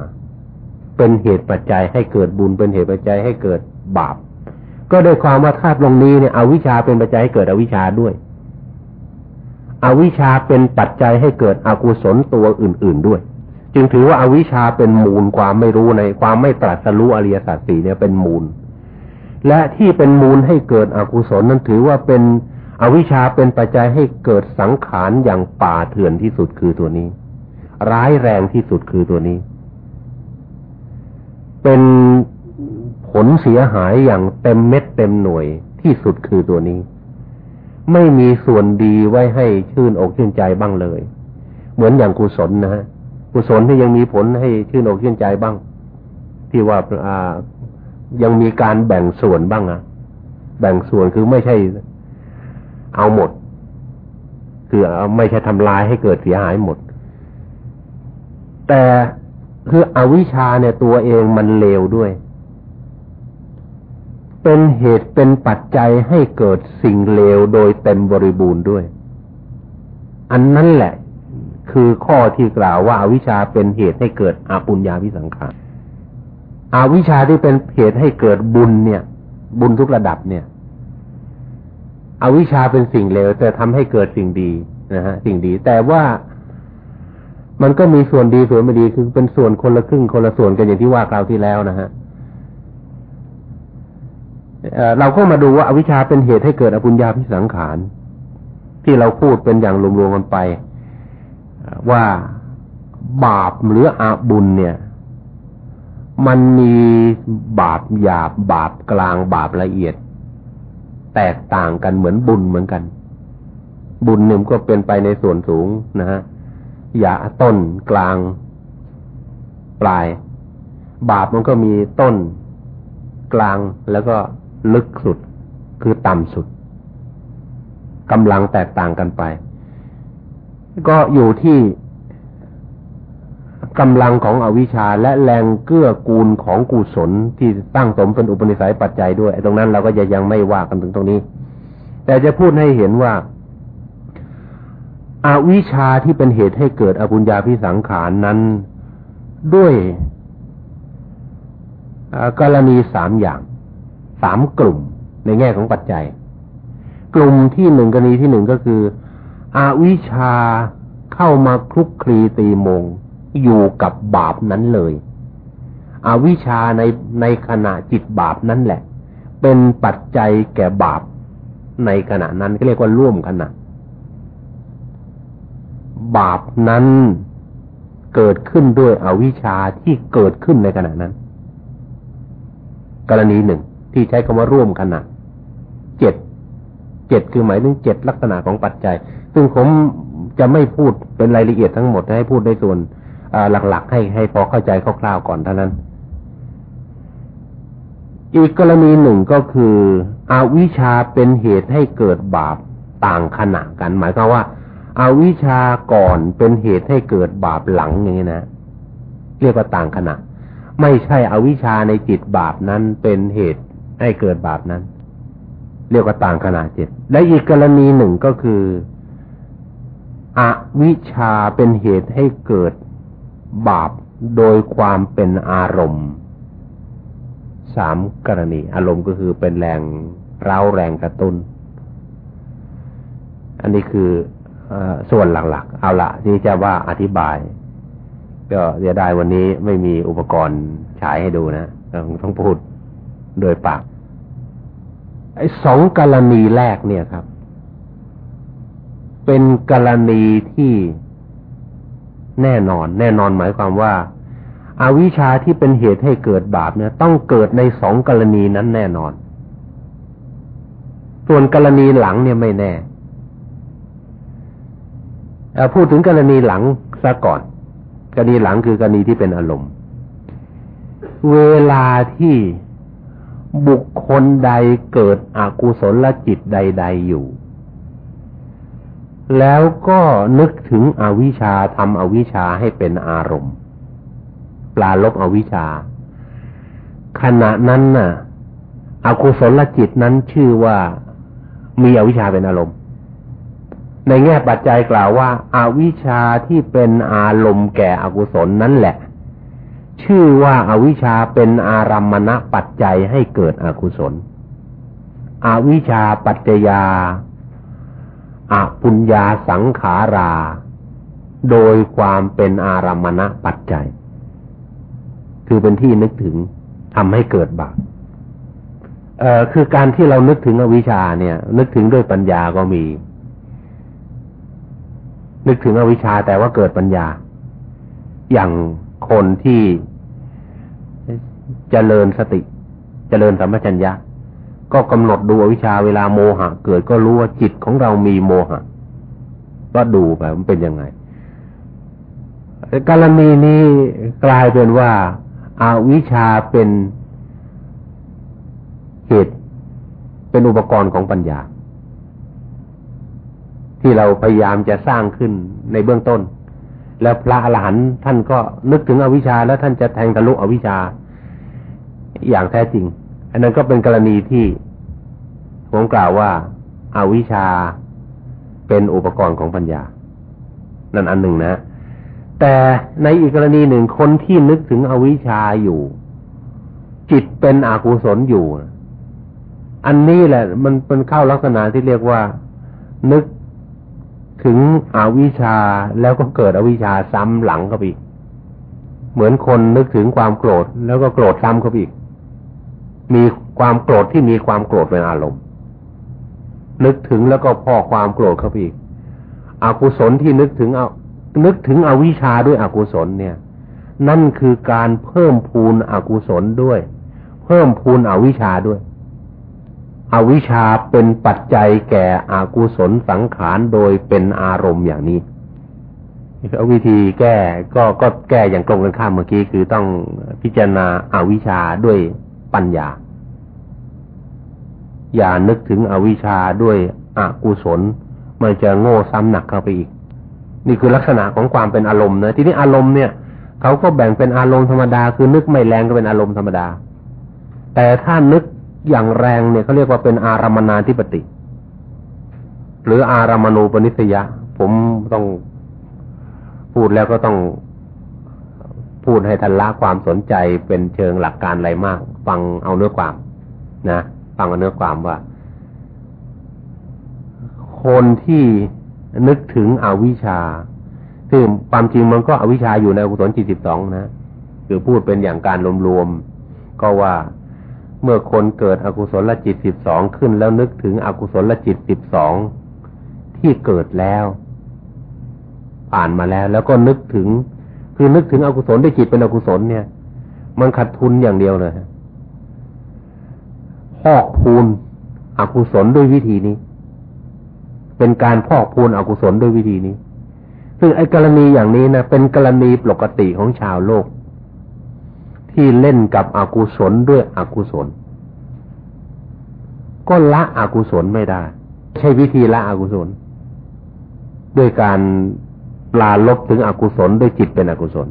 เป็นเหตุปัจจัยให้เกิดบุญเป็นเหตุปัจจัยให้เกิดบาป ก็ได้ความว่าธาตุลงนี้เนี่ยอวิชาเป็นปัจจัยให้เกิดอวิชาด้วย อวิชชาเป็นปัจจัยให้เกิดอกุศลตัวอื่น ๆด้วย จึงถือว่าอาวิชชาเป็นมูลความไม่รู้ในความไม่ตรัสรู้อริยสัจสี่เนี่ยเป็นมูล และที่เป็นมูลให้เกิดอกุศลนั้นถือว่าเป็นอวิชชาเป็นปัจจัยให้เกิดสังขารอย่างป่าเถื่อนที่สุดคือตัวนี้ ร้ายแรงที่สุดคือตัวนี้ เป็นผผลเสียหายอย่างเต็มเม็ดเต็มหน่วยที่สุดคือตัวนี้ ไม่มีส่วนดีไว้ให้ชื่นอกชื่นใจบ้างเลย เหมือนอย่างกุศลนะฮะ กุศลที่ยังมีผลให้ชื่นอกชื่นใจบ้าง ที่ว่าอ่ายังมีการแบ่งส่วนบ้างอะแบ่งส่วนคือไม่ใช่เอาหมด คือไม่ใช่ทำลายให้เกิดเสียหายหมด แต่คืออวิชชาเนี่ยตัวเองมันเลวด้วย เป็นเหตุเป็นปัจจัยให้เกิดสิ่งเลวโดยเต็มบริบูรณ์ด้วย อันนั้นแหละ คือข้อที่กล่าวว่าอาวิชชาเป็นเหตุให้เกิดอาปุญญาวิสังขารอาวิชชาที่เป็นเหตุให้เกิดบุญเนี่ย บุญทุกระดับเนี่ย อวิชชาเป็นสิ่งเลวแต่ทำให้เกิดสิ่งดีนะฮะสิ่งดี แต่ว่ามันก็มีส่วนดีส่วนไม่ดีคือเป็นส่วนคนละครึ่งคนละส่วนกันอย่างที่ว่าคราวที่แล้วนะฮะเราก็มาดูว่าอวิชชาเป็นเหตุให้เกิดอปุญญาพิสังขารที่เราพูดเป็นอย่างรวมๆกันไป ว่าบาปหรืออาบุญเนี่ย มันมีบาปหยาบบาปกลางบาปละเอียด แตกต่างกันเหมือนบุญเหมือนกัน บุญหนึ่งก็เป็นไปในส่วนสูงนะฮะหยาต้นกลาง ปลาย บาปมันก็มีต้น กลางแล้วก็ลึกสุดคือต่ำสุดกำลังแตกต่างกันไป ก็อยู่ที่กำลังของอวิชชาและแรงเกื้อกูลของกุศลที่ตั้งสมเป็นอุปนิสัยปัจจัยด้วยตรงนั้นเราก็จะยังไม่ว่ากันถึงตรงนี้ แต่จะพูดให้เห็นว่าอาวิชาที่เป็นเหตุให้เกิดอปุญญาพิสังขารนั้นด้วยกรณีสามอย่างสามกลุ่มในแง่ของปัจจัย กลุ่มที่หนึ่งกรณีที่หนึ่งก็คือ อวิชาเข้ามาคลุกคลีตีมง อยู่กับบาปนั้นเลยอวิชาในในขณะจิตบาปนั่นแหละ เป็นปัจจัยแก่บาปในขณะนั้นก็เรียกว่าร่วมขณะ บาปนั้นเกิดขึ้นด้วยอวิชชาที่เกิดขึ้นในขณะนั้น กรณีหนึ่งที่ใช้คำว่าร่วมขณะเจ็ดเจ็ดคือหมายถึงเจ็ดลักษณะของปัจจัย ซึ่งผมจะไม่พูดเป็นรายละเอียดทั้งหมดให้พูดในส่วนหลักๆ ให้ให้พอเข้าใจคร่าวๆก่อนเท่านั้น อีกกรณีหนึ่งก็คืออวิชชาเป็นเหตุให้เกิดบาปต่างขณะกัน หมายความว่าอาวิชาก่อนเป็นเหตุให้เกิดบาปหลังอย่างนี้นะ เรียกว่าต่างขณะ ไม่ใช่อวิชาในจิตบาปนั้นเป็นเหตุให้เกิดบาปนั้น เรียกว่าต่างขณะจิตและอีกกรณีหนึ่งก็คือ อวิชาเป็นเหตุให้เกิดบาปโดยความเป็นอารมณ์สามกรณีอารมณ์ก็คือเป็นแรงเร้าแรงกระตุน้น อันนี้คือส่วนหลักๆ เอาละที่จะว่าอธิบาย ก็เสียดายวันนี้ไม่มีอุปกรณ์ฉายให้ดูนะต้องต้องพูดโดยปากไอ้สองกรณีแรกเนี่ยครับ เป็นกรณีที่แน่นอน แน่นอนหมายความว่าอาวิชาที่เป็นเหตุให้เกิดบาปเนี่ย ต้องเกิดในสองกรณีนั้นแน่นอน ส่วนกรณีหลังเนี่ยไม่แน่พูดถึงกรณีหลังซะก่อน กรณีหลังคือกรณีที่เป็นอารมณ์ เวลาที่บุคคลใดเกิดอกุศลจิตใด ๆอยู่ แล้วก็นึกถึงอวิชชาทำอวิชชาให้เป็นอารมณ์ ปลาลบอวิชชา ขณะนั้นน่ะ อกุศลจิตนั้นชื่อว่ามีอวิชชาเป็นอารมณ์ ในแง่ปัจจัยกล่าวว่าอาวิชชาที่เป็นอารมณ์แก่อกุศลนั่นแหละ ชื่อว่าอาวิชชาเป็นอารัมมณปัจจัยให้เกิดอกุศล อวิชชาปัจจยา อาปุญญาสังขารา โดยความเป็นอารมมณปัจจัย คือเป็นที่นึกถึงทำให้เกิดบาปเอ่อคือการที่เรานึกถึงอวิชชาเนี่ย นึกถึงด้วยปัญญาก็มี นึกถึงอวิชชาแต่ว่าเกิดปัญญา อย่างคนที่จเจริญสติเจริญสัมปชัญญะ ก็กำหนดดูอวิชชาเวลาโมหะ เกิดก็รู้ว่าจิตของเรามีโมหะ ก็ดูไปมันเป็นยังไงกรณีนี้กลายเป็นว่าอาวิชชาเป็นเหตุเป็นอุปกรณ์ของปัญญา ที่เราพยายามจะสร้างขึ้นในเบื้องต้น แล้วพระอรหันต์ท่านก็นึกถึงอวิชชาแล้วท่านจะแทงทะลุอวิชชาอย่างแท้จริง อันนั้นก็เป็นกรณีที่ผมกล่าวว่าอาวิชชาเป็นอุปกรณ์ของปัญญา นั่นอันหนึ่งนะ แต่ในอีกกรณีหนึ่งคนที่นึกถึงอวิชชาอยู่ จิตเป็นอกุศลอยู่ อันนี้แหละ มันเป็นเข้าลักษณะที่เรียกว่านึกถึงอวิชชาแล้วก็เกิดอวิชชาซ้ำหลังเข้าไปอีก เหมือนคนนึกถึงความโกรธแล้วก็โกรธซ้ำเข้าไปอีก มีความโกรธที่มีความโกรธเป็นอารมณ์ นึกถึงแล้วก็พอความโกรธเข้าไปอีกอกุศลที่นึกถึงเอานึกถึงอวิชชาด้วยอกุศลเนี่ย นั่นคือการเพิ่มพูนอกุศลด้วย เพิ่มพูนอวิชชาด้วย อวิชชาเป็นปัจจัยแก่อากุศลสังขารโดยเป็นอารมณ์อย่างนี้วิธีแก้ก็ก็แก้อย่างตรงกันข้ามเมื่อกี้คือต้องพิจารณาอาวิชชาด้วย ปัญญา อย่านึกถึงอวิชชาด้วยอกุศล มันจะโง่ซ้ำหนักเข้าไปอีก นี่คือลักษณะของความเป็นอารมณ์นะทีนี้อารมณ์เนี่ยเขาก็แบ่งเป็นอารมณ์ธรรมดา คือนึกไม่แรงก็เป็นอารมณ์ธรรมดา แต่ถ้านึกอย่างแรงเนี่ยเขาเรียกว่าเป็นอารมณนาธิปติ หรืออารามณูปนิสยะ ผมต้องพูดแล้วก็ต้อง พูดให้ทันละความสนใจเป็นเชิงหลักการอะไรมาก ฟังเอาเนื้อความ นะฟังเอาเนื้อความว่า คนที่นึกถึงอวิชชาซึ่งความจริงมันก็อวิชชาอยู่ในกุศลจิตสิบสองนะคือพูดเป็นอย่างการรวมๆก็ว่าเมื่อคนเกิดอกุศลจิตสิบสองขึ้น แล้วนึกถึงอกุศลจิตสิบสองที่เกิดแล้ว ผ่านมาแล้ว แล้วก็นึกถึง คือนึกถึงอกุศลได้จิตเป็นอกุศลเนี่ย มันขัดทุนอย่างเดียวเลยพอกพูนอกุศลด้วยวิธีนี้ เป็นการพอกพูนอกุศลด้วยวิธีนี้ ซึ่งไอ้กรณีอย่างนี้นะเป็นกรณีปกติของชาวโลก ที่เล่นกับอกุศลด้วยอกุศล ก็ละอกุศลไม่ได้ ใช่วิธีละอกุศล ด้วยการ ปลาลบถึงอกุศลด้วยจิตเป็นอกุศล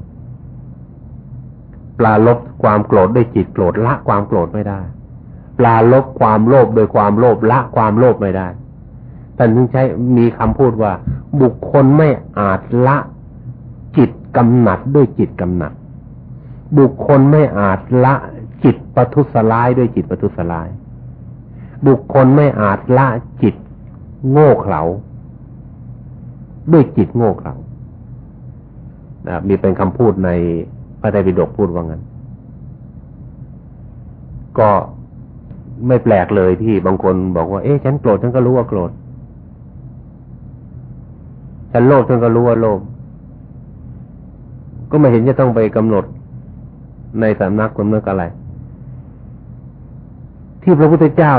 ปลาลบความโกรธด้วยจิตโกรธละความโกรธไม่ได้ ปลาลบความโลภโดยความโลภละความโลภไม่ได้แต่ถึงใช้มีคำพูดว่า บุคคลไม่อาจละจิตกำหนัดด้วยจิตกำหนัด บุคคลไม่อาจละจิตปทุสลายด้วยจิตปทุสลาย บุคคลไม่อาจละจิตโง่เขลาด้วยจิตโง่เขลา นะมีเป็นคำพูดในพระไตรปิฎกพูดว่างั้น ก็ไม่แปลกเลยที่บางคนบอกว่า เอ๊ะฉันโกรธฉันก็รู้ว่าโกรธ ฉันโลภฉันก็รู้ว่าโลภ ก็ไม่เห็นจะต้องไปกำหนดในสำนักคนเมื่ออะไร ที่พระพุทธเจ้า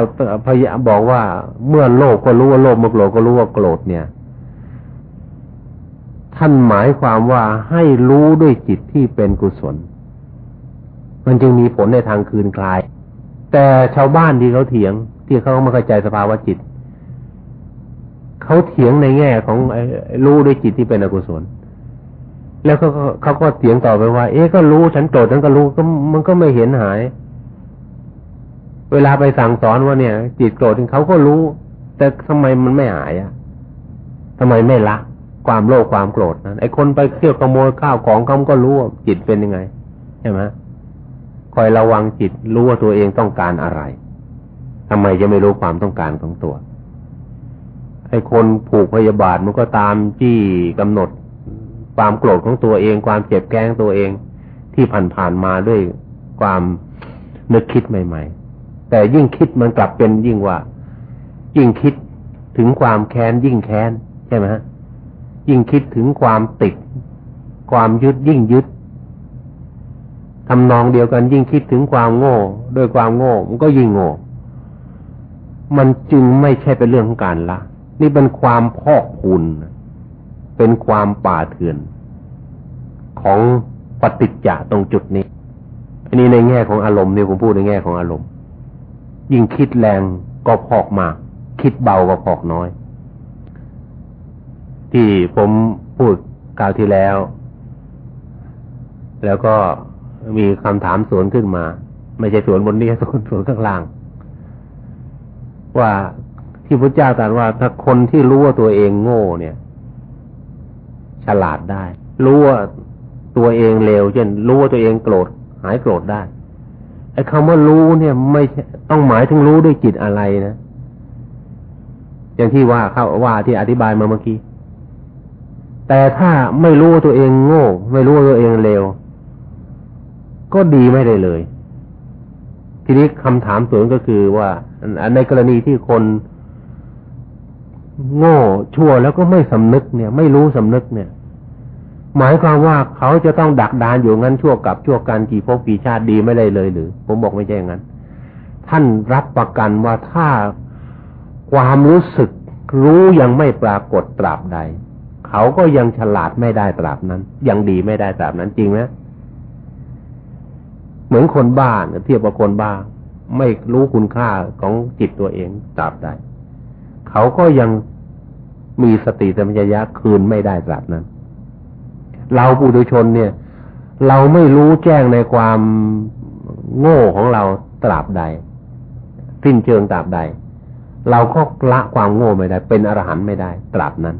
พยาบอกว่าเมื่อโลภก็รู้ว่าโลภเมื่อโกรธก็รู้ว่าโกรธเนี่ย ท่านหมายความว่าให้รู้ด้วยจิตที่เป็นกุศล มันจึงมีผลในทางคืนคลาย แต่ชาวบ้านที่เขาเถียง ที่เขาไม่เข้าใจสภาวะจิต เขาเถียงในแง่ของรู้ด้วยจิตที่เป็นอกุศล แล้วเขาเขาก็เสียงต่อไปว่า เอ๊ะก็รู้ฉันโกรธฉันก็รู้ก็มันก็ไม่เห็นหาย เวลาไปสั่งสอนว่าเนี่ย จิตโกรธเขาก็รู้ แต่ทำไมมันไม่หายอะทำไมไม่ละ ความโลภความโกรธนั้นไอ้คนไปเที่ยวขโมยข้าวของเขาก็รู้ว่าจิตเป็นยังไงใช่ไหมคอยระวังจิตรู้ว่าตัวเองต้องการอะไรทำไมจะไม่รู้ความต้องการของตัวไอ้คนผูกพยาบาทมันก็ตามจี้กำหนด ความโกรธของตัวเอง ความเจ็บแก้งตัวเองที่ผ่านๆมาด้วยความนึกคิดใหม่ ๆ แต่ยิ่งคิดมันกลับเป็นยิ่งว่า ยิ่งคิดถึงความแค้นยิ่งแค้นใช่ไหมฮะ ยิ่งคิดถึงความติด ความยึดยิ่งยึดทำนองเดียวกันยิ่งคิดถึงความโง่ด้วยความโง่ มันก็ยิ่งโง่ มันจึงไม่ใช่เป็นเรื่องของการละ นี่เป็นความพอกพูนเป็นความป่าเถื่อน ของปฏิจจะตรงจุดนี้ อันนี้ในแง่ของอารมณ์นี่ผมพูดในแง่ของอารมณ์ ยิ่งคิดแรงก็พอกมาก คิดเบาก็พอกน้อย ที่ผมพูดกล่าวที่แล้ว แล้วก็มีคำถามสวนขึ้นมา ไม่ใช่สวนบนนี้สวนสวนข้างล่าง ว่าที่พระเจ้าตรัสว่าถ้าคนที่รู้ว่าตัวเองโง่เนี่ย ฉลาดได้ รู้ว่าตัวเองเลวเช่นรู้ว่าตัวเองโกรธหายโกรธได้ไอ้คำว่ารู้เนี่ย ไม่ต้องหมายถึงรู้ด้วยจิตอะไรนะอย่างที่ว่าเขาว่าที่อธิบายมาเมื่อกี้ แต่ถ้าไม่รู้ว่าตัวเองโง่ ไม่รู้ว่าตัวเองเลวก็ดีไม่ได้เลย ทีนี้คำถามสวนก็คือว่าในกรณีที่คนโง่ชั่วแล้วก็ไม่สำนึกเนี่ย ไม่รู้สำนึกเนี่ย หมายความว่าเขาจะต้องดักดานอยู่งั้นชั่วกับชั่วการกี่พบกี่ชาติดีไม่ได้เลยหรือ ผมบอกไม่ใช่อย่างนั้น ท่านรับประกันว่าถ้าความรู้สึกรู้ยังไม่ปรากฏตราบใด เขาก็ยังฉลาดไม่ได้ตราบนั้น ยังดีไม่ได้ตราบนั้นจริงไหมเหมือนคนบ้าเทียบกับคนบ้า ไม่รู้คุณค่าของจิตตัวเองตราบใดเขาก็ยังมีสติสัมปชัญญะคืนไม่ได้ตราบนั้น เราปุถุชนเนี่ย เราไม่รู้แจ้งในความโง่ของเราตราบใดสิ้นเชิงตราบใด เราก็ละความโง่ไม่ได้ เป็นอรหันต์ไม่ได้ ตราบนั้น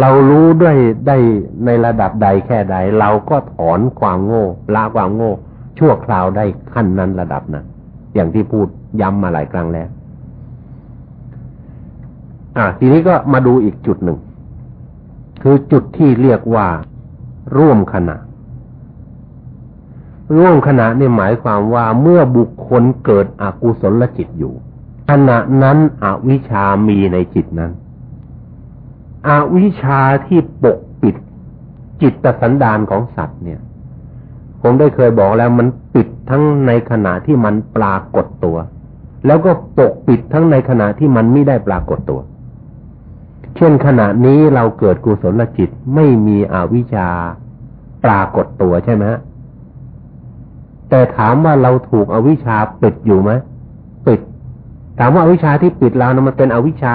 เรารู้ด้วยได้ในระดับใดแค่ใด เราก็ถอนความโง่ละความโง่ ชั่วคราวได้ขั้นนั้นระดับนั้นอย่างที่พูดย้ำมาหลายครั้งแล้ว อ่า ทีนี้ก็มาดูอีกจุดหนึ่ง คือจุดที่เรียกว่า ร่วมขณะ ร่วมขณะนี่หมายความว่าเมื่อบุคคลเกิดอกุศลจิตอยู่ขณะนั้นอวิชามีในจิตนั้น อวิชาที่ปกปิดจิตสันดานของสัตว์เนี่ย ผมได้เคยบอกแล้วมันปิดทั้งในขณะที่มันปรากฏตัว แล้วก็ปกปิดทั้งในขณะที่มันไม่ได้ปรากฏตัว เช่นขณะนี้เราเกิดกุศลจิตไม่มีอวิชชาปรากฏตัวใช่ไหมฮะแต่ถามว่าเราถูกอวิชชาปิดอยู่ไหมปิด ถามว่าอวิชชาที่ปิดเรานะมันเป็นอวิชชา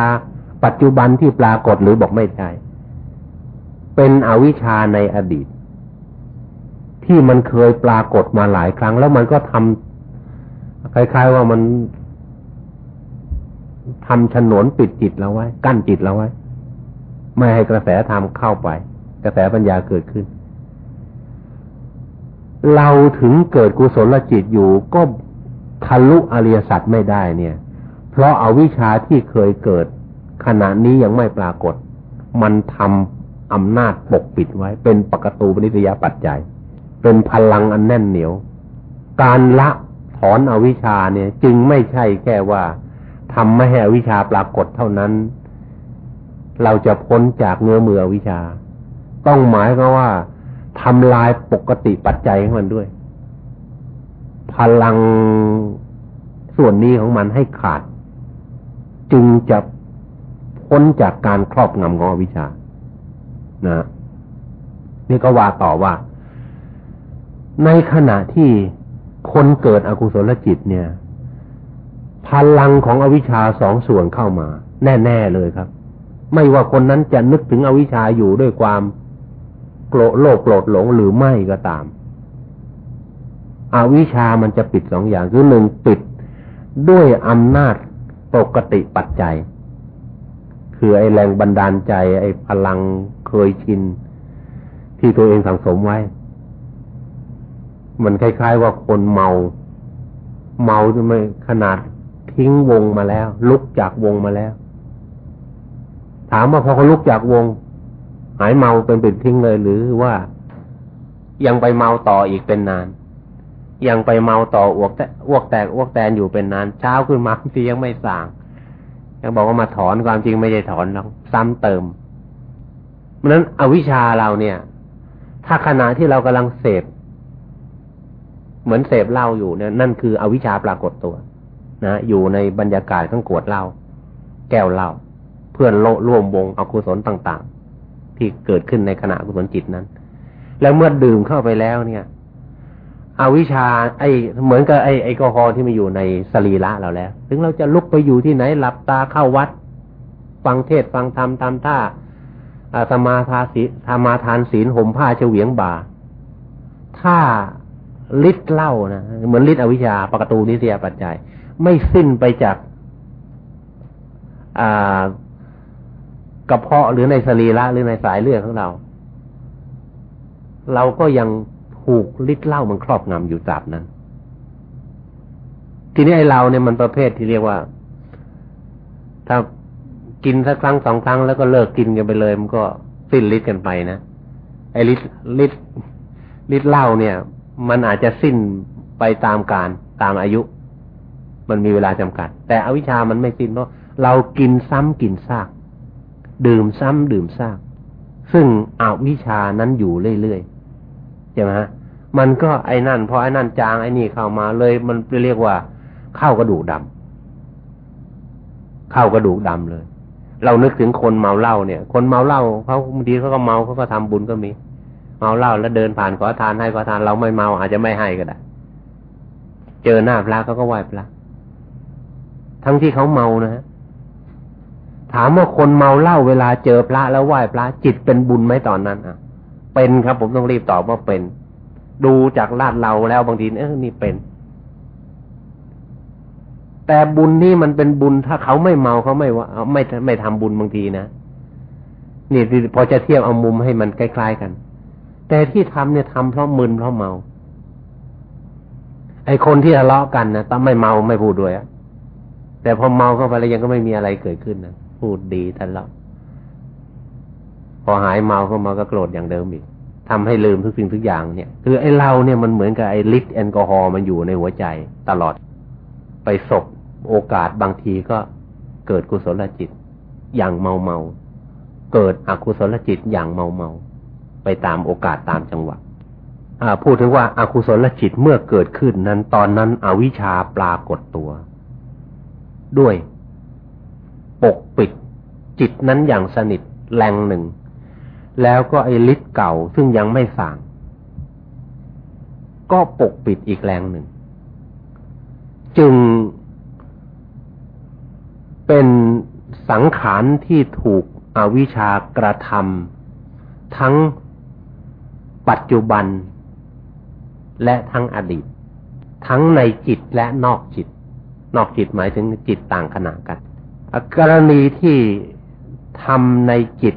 ปัจจุบันที่ปรากฏหรือบอกไม่ใช่ เป็นอวิชชาในอดีต ที่มันเคยปรากฏมาหลายครั้ง แล้วมันก็ทำคล้ายๆว่ามันทำฉนวนปิดจิตเราไว้ กั้นจิตเราไว้ ไม่ให้กระแสธรรมเข้าไป กระแสปัญญาเกิดขึ้น เราถึงเกิดกุศลจิตอยู่ก็ทะลุอริยสัจไม่ได้เนี่ย เพราะอาวิชชาที่เคยเกิด ขณะนี้ยังไม่ปรากฏ มันทำอำนาจปกปิดไว้ เป็นปกตูปนิสยาปัจจัย เป็นพลังอันแน่นเหนียว การละถอนอวิชชาเนี่ย จึงไม่ใช่แค่ว่าทำไม่ให้อวิชชาปรากฏเท่านั้น เราจะพ้นจากเงื้อมืออวิชชา ต้องหมายก็ว่าทำลายปกติปัจจัยของมันด้วย พลังส่วนนี้ของมันให้ขาด จึงจะ พ้นจากการครอบงำของวิชานะนี่ก็ว่าต่อว่า ในขณะที่คนเกิดอกุศลจิตเนี่ย พลังของอวิชชาสองส่วนเข้ามา แน่ ๆ เลยครับ ไม่ว่าคนนั้นจะนึกถึงอวิชชาอยู่ด้วยความโกรธโลภโกรธหลงหรือไม่ก็ตาม อวิชชามันจะปิดสองอย่างคือหนึ่งปิดด้วยอำนาจปกติปัจจัย คือไอ้แรงบันดาลใจ ไอ้พลังเคยชิน ที่ตัวเองสังสมไว้ มันคล้ายๆว่าคนเมา เมาจะไม่ขนาดทิ้งวงมาแล้ว ลุกจากวงมาแล้ว ถามว่าพอเขาลุกจากวง หายเมาเป็นปิดทิ้งเลยหรือว่ายังไปเมาต่ออีกเป็นนาน ยังไปเมาต่ออ้วกแตอ้วกแตกอ้วกแตนอยู่เป็นนาน เช้าขึ้นมาทียังไม่สั่ง ยังบอกว่ามาถอนความจริงไม่ใช่ถอนหรอกซ้ำเติมเพราะนั้นอวิชชาเราเนี่ย ถ้าขณะที่เรากำลังเสพเหมือนเสพเหล้าอยู่เนี่ย นั่นคืออวิชชาปรากฏตัว นะอยู่ในบรรยากาศข้างกวดเหล้าแก้วเหล้าเพื่อนโลร่วมวงอกุศลต่าง ๆ ที่เกิดขึ้นในขณะกุศลจิตนั้น แล้วเมื่อดื่มเข้าไปแล้วเนี่ย อวิชา ไอเหมือนกับไอแอลกอฮอล์ที่มาอยู่ในสรีระเราแล้ว ถึงเราจะลุกไปอยู่ที่ไหนหลับตาเข้าวัด ฟังเทศฟังธรรมตามท่าสมาทาสีธรรมาทานศีลห่มผ้าเฉวียงบ่า ถ้าฤทธิ์เล่านะเหมือนฤทธิ์อวิชชาปกตูนิสยปัจจัย ไม่สิ้นไปจากกระเพาะหรือในสรีระหรือในสายเลือดของเรา เราก็ยัง ถูกฤทธิ์เล่ามันครอบงำอยู่ตราบนั้น ทีนี้ไอ้เราเนี่ยมันประเภทที่เรียกว่า ถ้ากินสักครั้งสองครั้งแล้วก็เลิกกินกันไปเลย มันก็สิ้นฤทธิ์กันไปนะไอ้ฤทธิ์ฤทธิ์ฤทธิ์เหล้าเนี่ย มันอาจจะสิ้นไปตามการตามอายุ มันมีเวลาจำกัด แต่อวิชามันไม่สิ้นเพราะเรากินซ้ำกินซาก ดื่มซ้ำดื่มซาก ซึ่งอวิชานั้นอยู่เรื่อยๆใช่ไหมฮะ มันก็ไอ้นั่นพอไอ้นั่นจางไอ้นี่เข้ามาเลย มันเรียกว่าเข้ากระดูกดำเข้ากระดูกดำเลย เรานึกถึงคนเมาเหล้าเนี่ย คนเมาเหล้าเขาบางทีเขาก็เมาเขาก็ทำบุญก็มี เมาเหล้าแล้วเดินผ่านขอทานให้ขอทานเราไม่เมาอาจจะไม่ให้ก็ได้ เจอหน้าพระเขาก็ไหว้พระทั้งที่เขาเมานะฮะถามว่าคนเมาเหล้าเวลาเจอพระแล้วไหว้พระจิตเป็นบุญไหมตอนนั้นอะ เป็นครับผมต้องรีบตอบว่าเป็น ดูจากลาดเราแล้วบางทีเออนี่เป็น แต่บุญนี่มันเป็นบุญถ้าเขาไม่เมาเขาไม่ว่าไม่ไม่ทำบุญบางทีนะนี่พอจะเทียบเอามุมให้มันใกล้ๆกัน แต่ที่ทำเนี่ยทำเพราะมึนเพราะเมา ไอคนที่ทะเลาะกันนะต้องไม่เมาไม่พูดด้วยอะแต่พอเมาเข้าไปแล้วยังก็ไม่มีอะไรเกิดขึ้นนะพูดดีทะเลาะพอหายเมาเข้ามาก็โกรธอย่างเดิมอีก ทำให้ลืมทุกสิ่งทุกอย่างเนี่ยคือไอ้เราเนี่ยมันเหมือนกับไอ้ลิตแอลกอฮอล์มันอยู่ในหัวใจตลอด ไปศพโอกาสบางทีก็เกิดกุศลจิตอย่างเมาเมาเกิดอกุศลจิตอย่างเมาเมาไปตามโอกาสตามจังหวะพูดถึงว่าอากุศลจิตเมื่อเกิดขึ้นนั้นตอนนั้นอวิชชาปรากฏตัว ด้วย ปกปิดจิตนั้นอย่างสนิทแรงหนึ่ง แล้วก็ไอ้ฤทธิ์เก่าซึ่งยังไม่สั่งก็ปกปิดอีกแรงหนึ่ง จึงเป็นสังขารที่ถูกอวิชากระทำทั้งปัจจุบัน และทั้งอดีต ทั้งในจิตและนอกจิต นอกจิตหมายถึงจิตต่างขนาดกัน กรณีที่ทำในจิต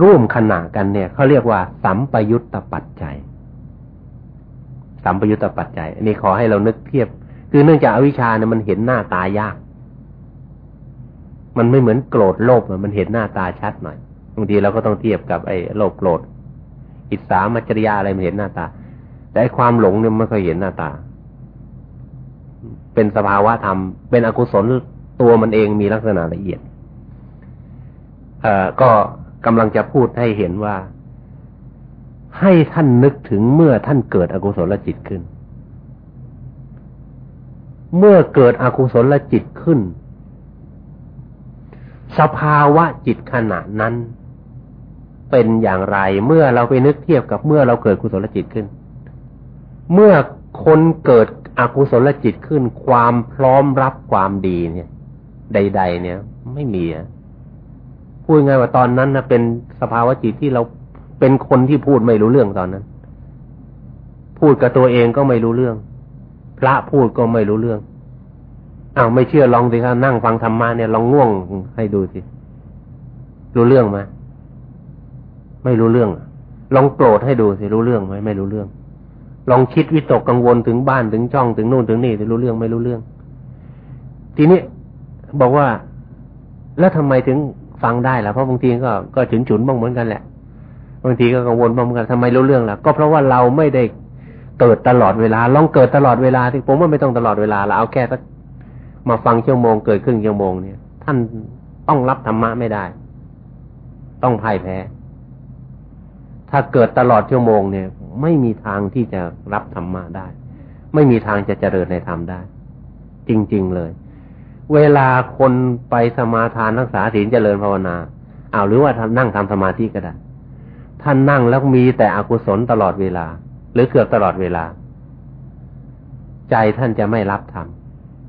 ร่วมขณะกันเนี่ยเขาเรียกว่าสัมปยุตตปัจจัย สัมปยุตตปัจจัย อันนี้ขอให้เรานึกเทียบ คือเนื่องจากอวิชชาเนี่ยมันเห็นหน้าตายาก มันไม่เหมือนโกรธโลภมันเห็นหน้าตาชัดหน่อยบางทีเราก็ต้องเทียบกับไอ้โลภโกรธอิสามัจริยาอะไรมันเห็นหน้าตา แต่ความหลงเนี่ยไม่เคยเห็นหน้าตา เป็นสภาวะธรรม เป็นอกุศลตัวมันเองมีลักษณะละเอียด เอ่อก็ กำลังจะพูดให้เห็นว่า ให้ท่านนึกถึงเมื่อท่านเกิดอกุศลจิตขึ้น เมื่อเกิดอกุศลจิตขึ้น สภาวะจิตขณะนั้น เป็นอย่างไรเมื่อเราไปนึกเทียบกับเมื่อเราเกิดกุศลจิตขึ้น เมื่อคนเกิดอกุศลจิตขึ้น ความพร้อมรับความดีเนี่ย ใด ๆ เนี่ย ไม่มีอะ พูดง่ายว่าตอนนั้นนะเป็นสภาวะจิตที่เราเป็นคนที่พูดไม่รู้เรื่องตอนนั้น พูดกับตัวเองก็ไม่รู้เรื่อง พระพูดก็ไม่รู้เรื่องอ้าวไม่เชื่อลองสิครับนั่งฟังธรรมะเนี่ยลองง่วงให้ดูสิ รู้เรื่องไหมไม่รู้เรื่อง ลองโกรธให้ดูสิรู้เรื่องไหมไม่รู้เรื่อง ลองคิดวิตกกังวลถึงบ้านถึงช่องถึงนู่นถึงนี่จะรู้เรื่องไม่รู้เรื่อง ทีนี้บอกว่าแล้วทำไมถึง ฟังได้แหละเพราะบางทีก็ก็ฉุนฉุนบ้างเหมือนกันแหละบางทีก็กังวลบ้างเหมือนกันทำไมรู้เรื่องล่ะ ก็เพราะว่าเราไม่ได้เกิดตลอดเวลา ลองเกิดตลอดเวลาที่ผมว่าไม่ต้องตลอดเวลาเราเอาแค่สักมาฟังชั่วโมงเกิดครึ่งชั่วโมงเนี่ย ท่านต้องรับธรรมะไม่ได้ ต้องพ่ายแพ้ ถ้าเกิดตลอดชั่วโมงเนี่ย ไม่มีทางที่จะรับธรรมะได้ ไม่มีทางจะเจริญในธรรมได้ จริง ๆ เลย เวลาคนไปสมาทานรักษาศีลเจริญภาวนาเอาหรือว่าท่านั่งทำสมาธิก็ได้ ท่านนั่งแล้วมีแต่อกุศลตลอดเวลา หรือเกือบตลอดเวลา ใจท่านจะไม่รับธรรม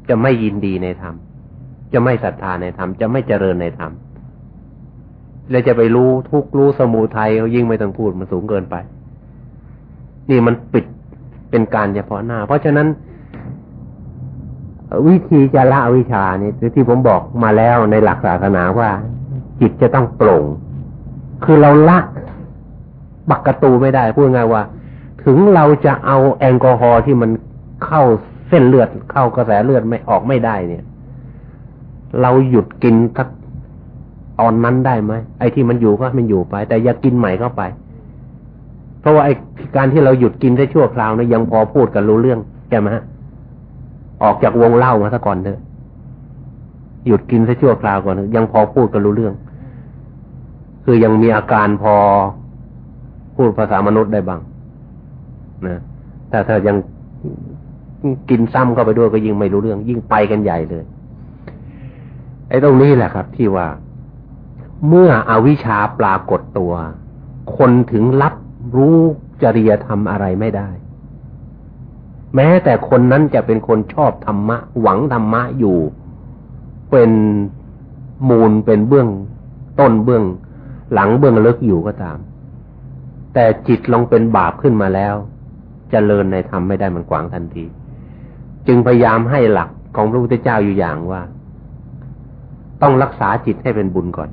จะไม่ยินดีในธรรมจะไม่ศรัทธาในธรรมจะไม่เจริญในธรรมแล้วจะไปรู้ทุกรู้สมูทัยยิ่งไม่ต้องพูดมันสูงเกินไป นี่มันปิดเป็นการเฉพาะหน้า เพราะฉะนั้น วิธีจะละวิชานี่ที่ผมบอกมาแล้วในหลักศาสนาว่า จิตจะต้องโปร่ง คือเราละบักกระตูไม่ได้พูดง่ายว่า ถึงเราจะเอาแอลกอฮอล์ที่มันเข้าเส้นเลือดเข้ากระแสเลือดไม่ออกไม่ได้เนี่ย เราหยุดกินสักตอนนั้นได้ไหมไอ้ที่มันอยู่ก็มันอยู่ไป แต่อย่ากินใหม่เข้าไป เพราะว่าไอ้การที่เราหยุดกินได้ชั่วคราวนะยังพอพูดกันรู้เรื่องใช่ไหมฮะ ออกจากวงเล่ามาซะก่อนเถอะหยุดกินซะชั่วคราวก่อน ยังพอพูดกันรู้เรื่อง คือยังมีอาการพอพูดภาษามนุษย์ได้บ้างนะแต่ถ้ายังกินซ้ำเข้าไปด้วยก็ยิ่งไม่รู้เรื่อง ยิ่งไปกันใหญ่เลย ไอ้ตรงนี้แหละครับ ที่ว่า เมื่ออวิชชาปรากฏตัว คนถึงรับรู้จริยธรรมอะไรไม่ได้ แม้แต่คนนั้นจะเป็นคนชอบธรรมะ หวังธรรมะอยู่ เป็นมูลเป็นเบื้องต้นเบื้อง หลังเบื้องลึกอยู่ก็ตาม แต่จิตลองเป็นบาปขึ้นมาแล้วจเจริญในธรรมไม่ได้มันขวางทันที จึงพยายามให้หลักของพระพุทธเจ้าอยู่อย่างว่า ต้องรักษาจิตให้เป็นบุญก่อน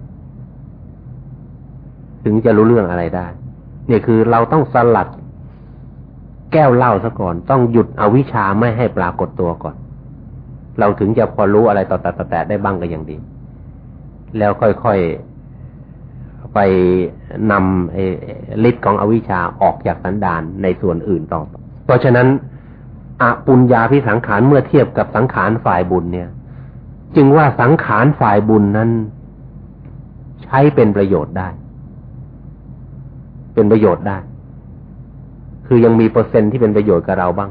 ถึงจะรู้เรื่องอะไรได้เนี่ยคือเราต้องสลัด แก้วเหล้าซะก่อน ต้องหยุดอวิชาไม่ให้ปรากฏตัวก่อน เราถึงจะพอรู้อะไรต่อแต่ต่อแต่ได้บ้างก็ยังดี แล้วค่อยๆไปนำฤทธิ์ของอวิชชาออกจากสันดานในส่วนอื่นต่อ เพราะฉะนั้นอปุญญาพิสังขารเมื่อเทียบกับสังขารฝ่ายบุญเนี่ย จึงว่าสังขารฝ่ายบุญนั้น ใช้เป็นประโยชน์ได้ เป็นประโยชน์ได้ คือยังมีเปอร์เซ็นต์ที่เป็นประโยชน์กับเราบ้าง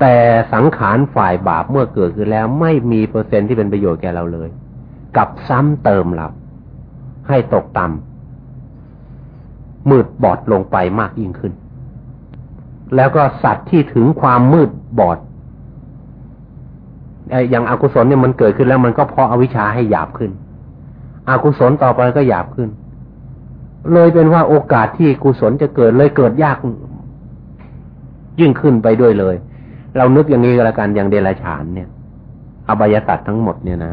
แต่สังขารฝ่ายบาปเมื่อเกิดขึ้นแล้วไม่มีเปอร์เซ็นต์ที่เป็นประโยชน์แก่เราเลย กับซ้ำเติมเรา ให้ตกต่ำมืดบอดลงไปมากยิ่งขึ้น แล้วก็สัตว์ที่ถึงความมืดบอดอย่างอากุศลเนี่ยมันเกิดขึ้นแล้วมันก็เพราะอาวิชชาให้หยาบขึ้น อากุศลต่อไปก็หยาบขึ้น เลยเป็นว่าโอกาสที่กุศลจะเกิดเลยเกิดยาก ยิ่งขึ้นไปด้วยเลย เรานึกอย่างนี้ก็แล้วกันอย่างเดรัจฉานเนี่ยอบายสัตว์ทั้งหมดเนี่ยนะ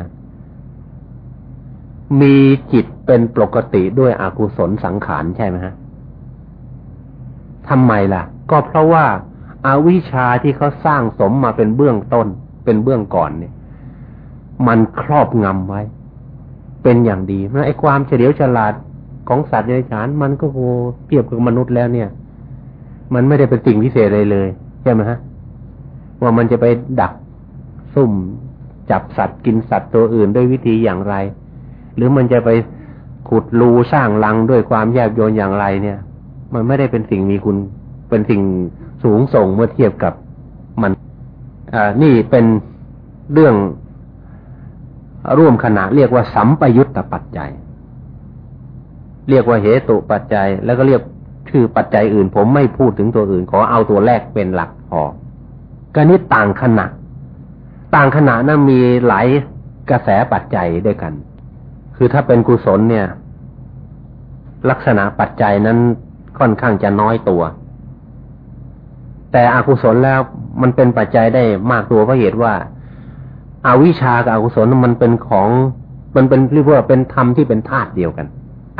มีจิตเป็นปกติด้วยอกุศลสังขารใช่ไหมฮะทำไมล่ะ ก็เพราะว่าอาวิชาที่เขาสร้างสมมาเป็นเบื้องต้น เป็นเบื้องก่อนเนี่ย มันครอบงำไว้ เป็นอย่างดีเพราะไอ้ความเฉลียวฉลาด ของสัตว์ในฉานมันก็โหเทียบกับมนุษย์แล้วเนี่ย มันไม่ได้เป็นสิ่งพิเศษเลยเลยใช่ไหมฮะว่ามันจะไปดักซุ่มจับสัตว์กินสัตว์ตัวอื่นด้วยวิธีอย่างไร หรือมันจะไปขุดรูสร้างรังด้วยความแยบยนอย่างไรเนี่ย มันไม่ได้เป็นสิ่งมีคุณเป็นสิ่งสูงส่งเมื่อเทียบกับมัน อ่า นี่เป็นเรื่องร่วมขณะเรียกว่าสัมปยุตตปัจจัย เรียกว่าเหตุปัจจัย แล้วก็เรียกชื่อปัจจัยอื่น ผมไม่พูดถึงตัวอื่น ขอเอาตัวแรกเป็นหลักพอก็นี้ต่างขณะ ต่างขณะนั้นมีหลายกระแสปัจจัยด้วยกัน คือถ้าเป็นกุศลเนี่ย ลักษณะปัจจัยนั้นค่อนข้างจะน้อยตัว แต่อกุศลแล้วมันเป็นปัจจัยได้มากตัวเพราะเหตุว่าอาวิชากับอกุศลมันเป็นของ มันเป็นเรียกว่าเป็นธรรมที่เป็นธาตุเดียวกัน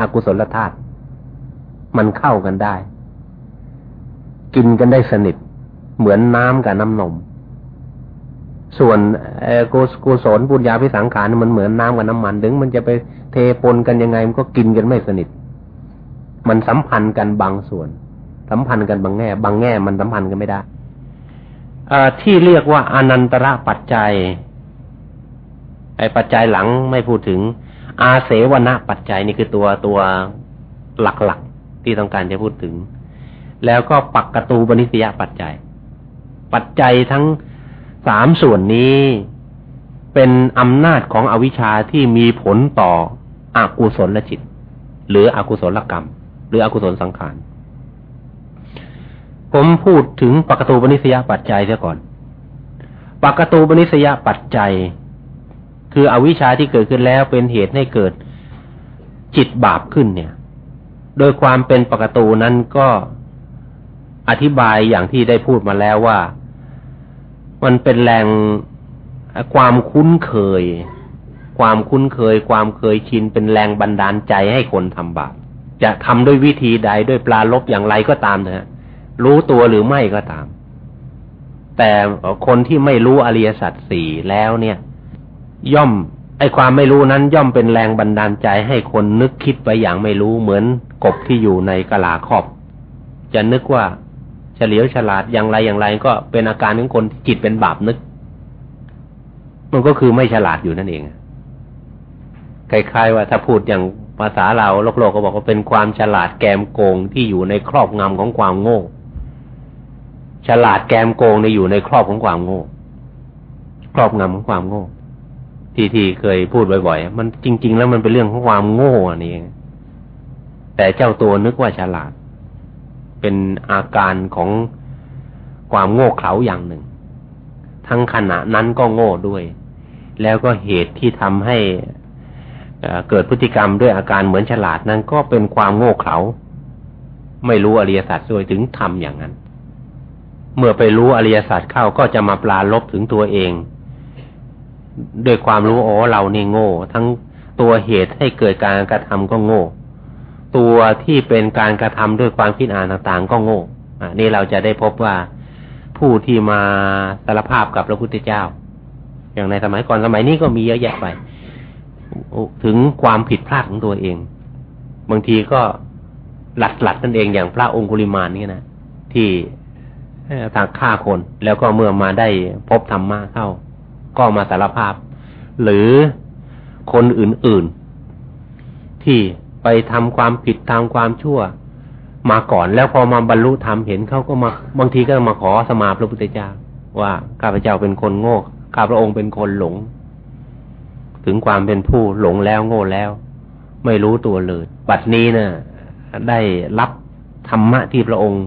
อกุศลธาตุมันเข้ากันได้ กินกันได้สนิท เหมือนน้ำกับน้ำนม ส่วนกุศลปุญญาพิสังขารมันเหมือนน้ำกับน้ำมันถึงมันจะไปเทปนกันยังไง มันก็กินกันไม่สนิท มันสัมพันธ์กันบางส่วน สัมพันธ์กันบางแง่ บางแง่มันสัมพันธ์กันไม่ได้ที่เรียกว่าอนันตระปัจจัย ไอ้ปัจจัยหลังไม่พูดถึง อาเสวนาปัจจัยนี่คือตัวตัวหลักๆที่ต้องการจะพูดถึง แล้วก็ปักกตูบนิสยปัจจัย ปัจจัยทั้งสามส่วนนี้เป็นอำนาจของอวิชชาที่มีผลต่ออกุศลจิต หรืออกุศลกรรม หรืออกุศลสังขาร ผมพูดถึงปักตูปนิสยปัจจัยเสียก่อนปักตูปนิสยปัจจัย คืออวิชชาที่เกิดขึ้นแล้วเป็นเหตุให้เกิดจิตบาปขึ้นเนี่ย โดยความเป็นปกตูนั้นก็อธิบายอย่างที่ได้พูดมาแล้วว่า มันเป็นแรงความคุ้นเคย ความคุ้นเคย ความเคยชินเป็นแรงบันดาลใจให้คนทำบาปจะทำด้วยวิธีใดด้วยปลาลบอย่างไรก็ตามเถอะรู้ตัวหรือไม่ก็ตาม แต่คนที่ไม่รู้อริยสัจสี่แล้วเนี่ย ย่อม ไอความไม่รู้นั้นย่อมเป็นแรงบันดาลใจให้คนนึกคิดไปอย่างไม่รู้เหมือนกบที่อยู่ในกะลาครอบ จะนึกว่าเฉลียวฉลาดอย่างไรอย่างไรก็เป็นอาการของคนที่จิตเป็นบาปนึก มันก็คือไม่ฉลาดอยู่นั่นเองคล้ายๆว่าถ้าพูดอย่างภาษาเราโลกโลกก็บอกว่าเป็นความฉลาดแกมโกงที่อยู่ในครอบงำของความโง่ ฉลาดแกมโกงในอยู่ในครอบของความโง่ ครอบงำของความโง่ ที่ที่เคยพูดบ่อยๆ มันจริง ๆ แล้วมันเป็นเรื่องของความโง่อันนี้แต่เจ้าตัวนึกว่าฉลาด เป็นอาการของความโง่เขลาอย่างหนึ่ง ทั้งขณะนั้นก็โง่ด้วย แล้วก็เหตุที่ทำให้เกิดพฤติกรรมด้วยอาการเหมือนฉลาดนั้นก็เป็นความโง่เขลาไม่รู้อริยสัจด้วยถึงทำอย่างนั้น เมื่อไปรู้อริยสัจเข้าก็จะมาปลาลบถึงตัวเอง ด้วยความรู้อ๋อเรานี่โง่ ทั้งตัวเหตุให้เกิดการกระทำก็โง่ ตัวที่เป็นการกระทำด้วยความคิดอ่านต่างๆ ก็โง่อ่านี่เราจะได้พบว่าผู้ที่มาสารภาพกับพระพุทธเจ้า อย่างในสมัยก่อนสมัยนี้ก็มีเยอะแยะไป ถึงความผิดพลาดของตัวเอง บางทีก็หลัดหลัดนั่นเองอย่างพระองคุลิมานนี่นะที่ทางฆ่าคนแล้วก็เมื่อมาได้พบธรรมะเข้า ก็มาสารภาพ หรือคนอื่นๆ ที่ไปทำความผิดทำความชั่ว มาก่อนแล้วพอมาบรรลุธรรมเห็นเขาก็มาบางทีก็มาขอสมาพระพุทธเจ้า ว่าข้าพเจ้าเป็นคนโง่ข้าพระองค์เป็นคนหลง ถึงความเป็นผู้หลงแล้วโง่แล้ว ไม่รู้ตัวเลยบัดนี้นะ่ะได้รับธรรมะที่พระองค์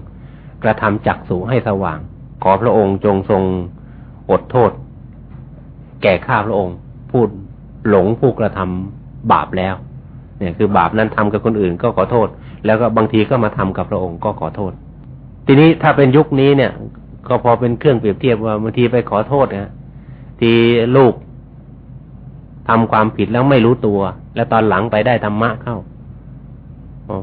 กระทำจักสูให้สว่าง ขอพระองค์จงทรงอดโทษ แก่ข้าพระองค์ พูดหลงผู้กระทำบาปแล้ว เนี่ยคือบาปนั้นทำกับคนอื่นก็ขอโทษ แล้วก็บางทีก็มาทำกับพระองค์ก็ขอโทษ ทีนี้ถ้าเป็นยุคนี้เนี่ย ก็พอเป็นเครื่องเปรียบเทียบว่าบางทีไปขอโทษนะทีลูกทำความผิดแล้วไม่รู้ตัว แล้วตอนหลังไปได้ธรรมะเข้า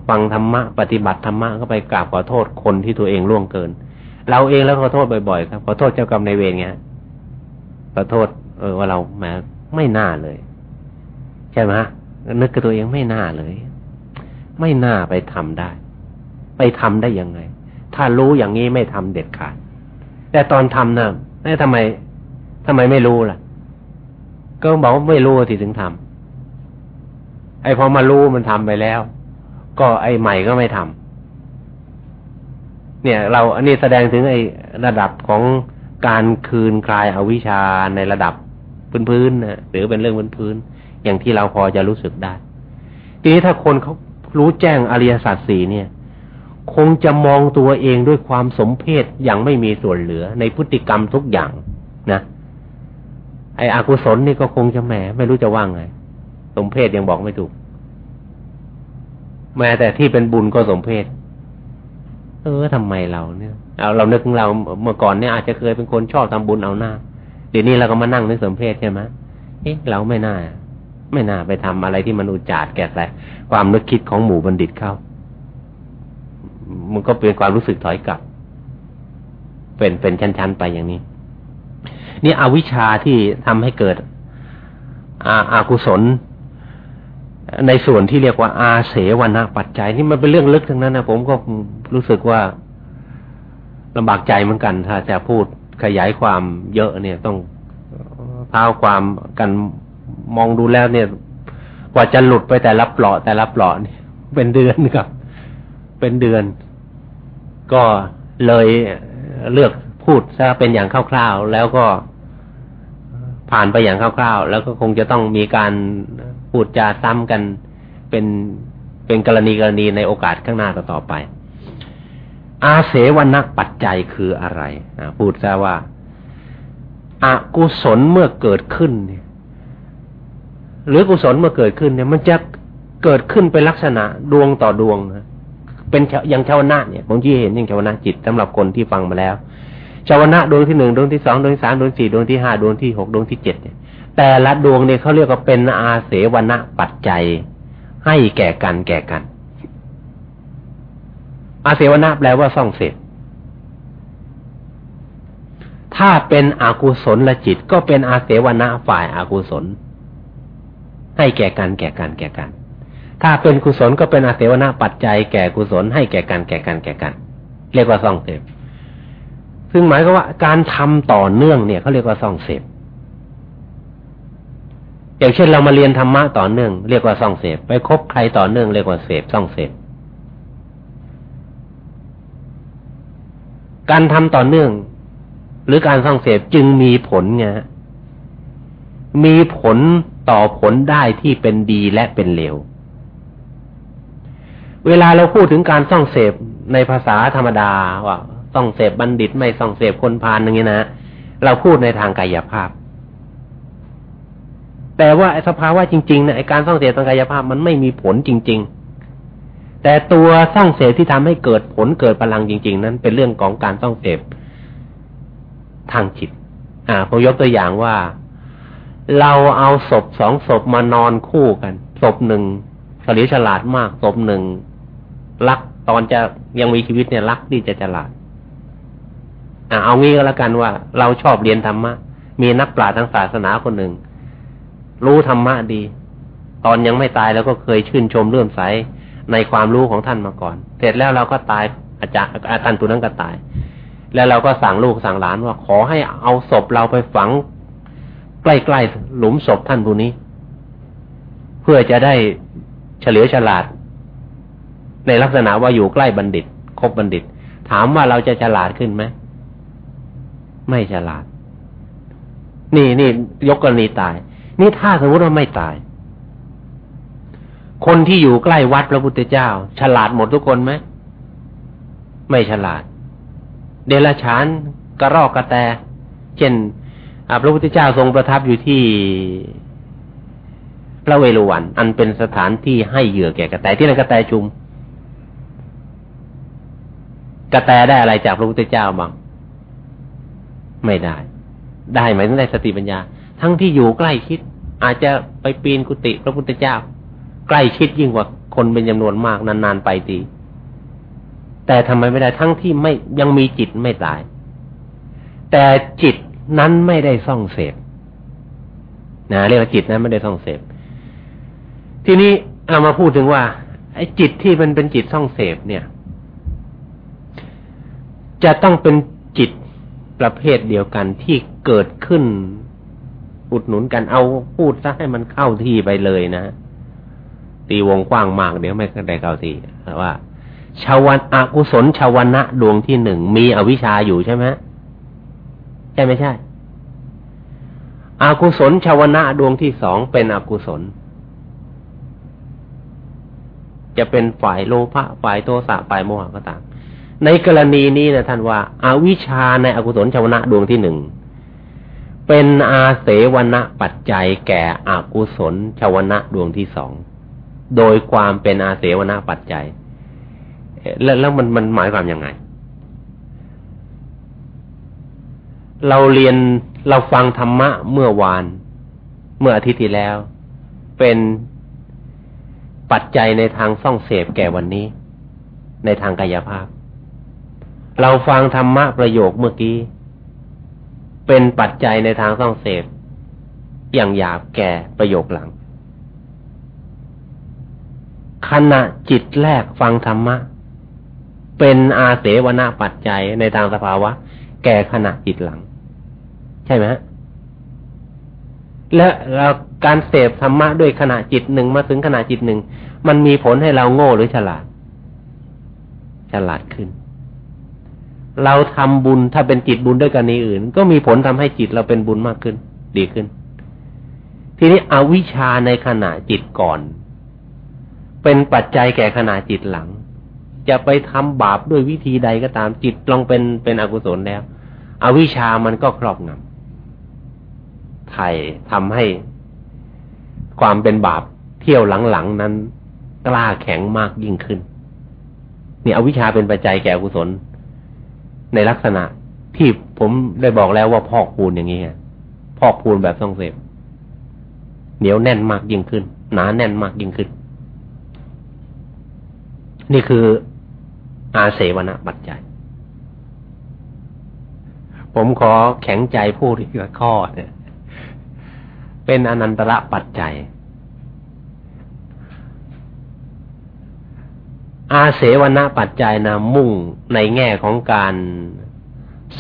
ฟังธรรมะปฏิบัติธรรมะก็ไปกราบขอโทษคนที่ตัวเองล่วงเกิน เราเองแล้วขอโทษบ่อยๆครับขอโทษเจ้ากรรมในเวรเงี้ยขอโทษ เออว่าเราแหมไม่น่าเลย ใช่ไหมนึกกับตัวเองไม่น่าเลย ไม่น่าไปทำได้ ไปทำได้ยังไง ถ้ารู้อย่างนี้ไม่ทำเด็ดขาด แต่ตอนทำนะ่ะทำไมทำไมไม่รู้ล่ะ ก็บอกว่าไม่รู้ที่ถึงทำไอ้พอมารู้มันทำไปแล้ว ก็ไอ้ใหม่ก็ไม่ทำเนี่ย เราอันนี้แสดงถึงไอ้ระดับของการคืนคลายอาวิชชาในระดับ พื้นๆนะหรือเป็นเรื่องพื้นๆอย่างที่เราพอจะรู้สึกได้ ทีนี้ถ้าคนเขารู้แจ้งอริยสัจสี่เนี่ย คงจะมองตัวเองด้วยความสมเพศอย่างไม่มีส่วนเหลือในพฤติกรรมทุกอย่างนะไอ้อกุศลนี่ก็คงจะแหมไม่รู้จะว่างไง สมเพศยังบอกไม่ถูก แม้แต่ที่เป็นบุญก็สมเพศเออทำไมเราเนี่ย เอาเรานึกเราเมื่อก่อนเนี่ยอาจจะเคยเป็นคนชอบทำบุญเอาหน้า เดี๋ยวนี้เราก็มานั่งนึกสมเพศใช่ไหมเอ๊ะเราไม่น่า ไม่น่าไปทำอะไรที่มันอุจจาดแก่ใส่ความนึกคิดของหมู่บัณฑิตเข้า มันก็เป็นความรู้สึกถอยกลับ เป็นเป็นชั้นๆไปอย่างนี้ นี่อวิชชาที่ทำให้เกิด อาอากุศล ในส่วนที่เรียกว่า อาเสวนาปัจจัย นี่มันเป็นเรื่องลึกทั้งนั้นนะผมก็รู้สึกว่าลำบากใจเหมือนกัน ถ้าจะพูด ขยายความเยอะเนี่ยต้องเท้าความกันมองดูแล้วเนี่ย กว่าจะหลุดไปแต่ละเปลาะแต่ละเปลาะนี่เป็นเดือนครับ เป็นเดือน ก็เลยเลือกพูดซะเป็นอย่างคร่าวๆ แล้วก็ผ่านไปอย่างคร่าวๆ แล้วก็คงจะต้องมีการพูดจาซ้ำกันเป็นเป็นกรณีกรณีในโอกาสข้างหน้าต่อไป อาเสวนักปัจจัยคืออะไรพูดซะว่าอากุศลเมื่อเกิดขึ้นเนี่ย หรือกุศลเมื่อเกิดขึ้นเนี่ย มันจะเกิดขึ้นเป็นลักษณะดวงต่อดวงนะเป็นอย่างชาวนาเนี่ยผมที่เห็นอย่างชาวนาจิตสำหรับคนที่ฟังมาแล้วชาวนะดวงที่หนึ่งดวงที่สองดวงที่สามดวงที่สี่ดวงที่ห้าดวงที่หกดวงที่เจ็ดเนี่ยแต่ละดวงเนี่ยเขาเรียกว่าเป็นอาเสวนะปัจจัย ให้แก่กันแก่กัน อาเสวนะแปลว่าส่องเสร็จถ้าเป็นอกุศลละจิตก็เป็นอาเสวนะฝ่ายอากุศล ให้แก่กันแก่กันแก่กัน ถ้าเป็นกุศลก็เป็นอาเสวนะปัจจัยแก่กุศลให้แก่กันแก่กันแก่กัน เรียกว่าส่องเสพซึ่งหมายก็ว่าการทำต่อเนื่องเนี่ยเขาเรียกว่าส่องเสพอย่างเช่นเรามาเรียนธรรมะต่อเนื่องเรียกว่าส่องเสพไปคบใครต่อเนื่องเรียกว่าเสพส่องเสพ การทำต่อเนื่อง หรือการส่องเสพจึงมีผลไงมีผลต่อผลได้ที่เป็นดีและเป็นเลวเวลาเราพูดถึงการส่องเสพในภาษาธรรมดาว่าส่องเสพบัณฑิตไม่ส่องเสพคนพาลอย่างนี้นะเราพูดในทางกายภาพ แต่ว่าสภาวะจริงๆเนี่ยการส่องเสพทางกายภาพมันไม่มีผลจริง ๆ แต่ตัวส่องเสพที่ทำให้เกิดผลเกิดพลังจริง ๆ นั้นเป็นเรื่องของการส่องเสพทางจิต อ่าผมยกตัวอย่างว่า เราเอาศพสองศพมานอนคู่กันศพหนึ่งเฉลียวฉลาดมากศพหนึ่งรักตอนจะยังมีชีวิตเนี่ยรักที่จะฉลาด อ่าเอางี้ก็แล้วกันว่า เราชอบเรียนธรรมะมีนักปราชญ์ทางศาสนาคนหนึ่ง รู้ธรรมะดี ตอนยังไม่ตายแล้วก็เคยชื่นชมเลื่อมใส ในความรู้ของท่านมาก่อน เสร็จแล้วเราก็ตายอาจารย์อาจารย์ตัวนั้นก็ตาย แล้วเราก็สั่งลูกสั่งหลานว่าขอให้เอาศพเราไปฝัง ใกล้ๆหลุมศพท่านผู้นี้ เพื่อจะได้เฉลียวฉลาด ในลักษณะว่าอยู่ใกล้บัณฑิต คบบัณฑิต ถามว่าเราจะฉลาดขึ้นไหมไม่ฉลาด นี่นี่ยกกรณีตาย นี่ถ้าสมมติว่าไม่ตาย คนที่อยู่ใกล้วัดพระพุทธเจ้า ฉลาดหมดทุกคนไหมไม่ฉลาด เดลฉานกระรอกกระแต เช่นพระพุทธเจ้าทรงประทับอยู่ที่พระเวฬุวัน อันเป็นสถานที่ให้เหยื่อแก่กระแตที่นั่นกระแตชุม กระแตได้อะไรจากพระพุทธเจ้าบ้างไม่ได้ ได้ไหมต้องได้สติปัญญา ทั้งที่อยู่ใกล้ชิด อาจจะไปปีนกุฏิพระพุทธเจ้า ใกล้ชิดยิ่งกว่าคนเป็นจำนวนมากนานๆไปดีแต่ทำไมไม่ได้ทั้งที่ไม่ยังมีจิตไม่ตาย แต่จิตนั้นไม่ได้ส่องเสพนะเรียกว่าจิตนั้นไม่ได้ส่องเสพทีนี้เอามาพูดถึงว่า ไอ้จิตที่มันเป็นจิตส่องเสพเนี่ย จะต้องเป็นจิตประเภทเดียวกันที่เกิดขึ้นอุดหนุนกันเอาพูดซะให้มันเข้าที่ไปเลยนะ ตีวงกว้างมากเดี๋ยวไม่ได้เข้าทีแต่ว่าชาวันอากุศลชาวนะดวงที่หนึ่งมีอวิชชาอยู่ใช่ไหมใช่ไม่ใช่ อากุศลชาวนะดวงที่สองเป็นอกุศล จะเป็นฝ่ายโลภะฝ่ายโทสะฝ่ายโมหะก็ตามในกรณีนี้นะท่านว่าอาวิชาในอกุศลชาวนะดวงที่หนึ่งเป็นอาเสวนะปัจจัยแก่อกุศลชาวนะดวงที่สอง โดยความเป็นอาเสวนะปัจจัย แล้วแล้วมันมันหมายความยังไง เราเรียนเราฟังธรรมะเมื่อวาน เมื่ออาทิตย์ที่แล้ว เป็นปัจจัยในทางซ่องเสพแก่วันนี้ ในทางกายภาพ เราฟังธรรมะประโยคเมื่อกี้ เป็นปัจจัยในทางต้องเสพอย่างหยาบแก่ประโยคหลัง ขณะจิตแรกฟังธรรมะ เป็นอาเสวนาปัจจัยในทางสภาวะ แก่ขณะจิตหลัง ใช่ไหมฮะและเราการเสพธรรมะด้วยขณะจิตหนึ่งมาถึงขณะจิตหนึ่งมันมีผลให้เราโง่หรือฉลาด ฉลาดขึ้น เราทำบุญถ้าเป็นจิตบุญด้วยกันในอื่น ก็มีผลทำให้จิตเราเป็นบุญมากขึ้น ดีขึ้น ทีนี้อวิชชาในขณะจิตก่อน เป็นปัจจัยแก่ขณะจิตหลัง จะไปทำบาปด้วยวิธีใดก็ตามจิตลองเป็นเป็นอกุศลแล้ว อวิชามันก็ครอบงำไทยทำให้ความเป็นบาปเที่ยวหลังๆนั้น กล้าแข็งมากยิ่งขึ้นนี่อวิชชาเป็นปัจจัยแก่อกุศล ในลักษณะที่ผมได้บอกแล้วว่าพอกพูนอย่างนี้พอกพูนแบบต้องเสพเหนียวแน่นมากยิ่งขึ้น หนาแน่นมากยิ่งขึ้น นี่คืออาเสวนาปัจจัย ผมขอแข็งใจพูดอีกข้อเนี่ย เป็นอนันตระปัจจัย อาเสวนาปัจจัยนะมุ่งในแง่ของการ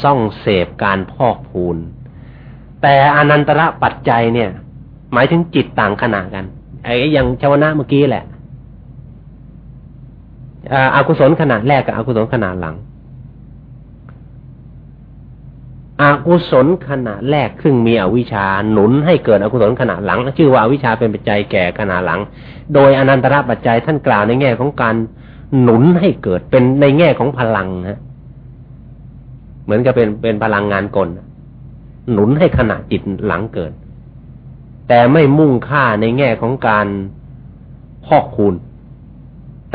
ซ่องเสพการพอกพูน แต่อนันตระปัจจัยเนี่ย หมายถึงจิตต่างขนาดกัน ไอ้อย่างชาวนะเมื่อกี้แหละ อากุศลขนาดแรกกับอกุศลขนาดหลังอากุศลขณะแรกซึ่งมีอวิชชาหนุนให้เกิดอกุศลขณะหลัง ชื่อว่าอวิชชาเป็นปัจจัยแก่ขณะหลัง โดยอนันตระปัจจัยท่านกล่าวในแง่ของการหนุนให้เกิดเป็นในแง่ของพลังฮะเหมือนกับเป็นเป็นพลังงานกลหนุนให้ขณะจิตหลังเกิด แต่ไม่มุ่งค่าในแง่ของการพอกคูณ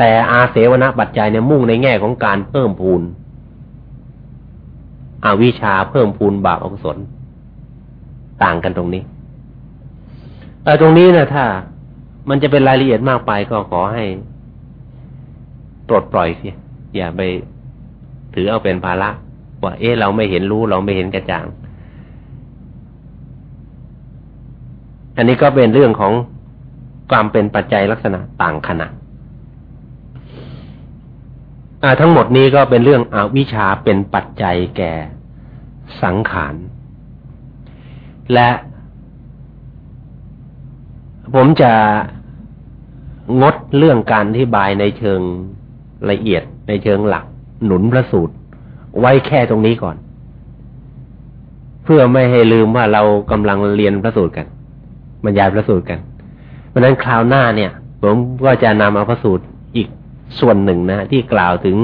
แต่อาเสวนปัจจัยเนี่ยมุ่งในแง่ของการเพิ่มพูนอาวิชาเพิ่มพูนบาปอกุศล ต่างกันตรงนี้แต่ตรงนี้นะถ้า มันจะเป็นรายละเอียดมากไปก็ขอให้ปลดปล่อยเสียอย่าไปถือเอาเป็นภาระว่าเอ๊ะเราไม่เห็นรู้เราไม่เห็นกระจ่าง อันนี้ก็เป็นเรื่องของความเป็นปัจจัยลักษณะต่างขนาด ทั้งหมดนี้ก็เป็นเรื่องอวิชชาเป็นปัจจัยแก่สังขาร และผมจะงดเรื่องการอธิบายในเชิงละเอียดในเชิงหลัก หนุนพระสูตร ไว้แค่ตรงนี้ก่อน เพื่อไม่ให้ลืมว่าเรากำลังเรียนพระสูตรกันบรรยายพระสูตรกัน เพราะนั้นคราวหน้าเนี่ย ผมก็จะนำเอาพระสูตร ส่วนหนึ่งนะ ที่กล่าวถึง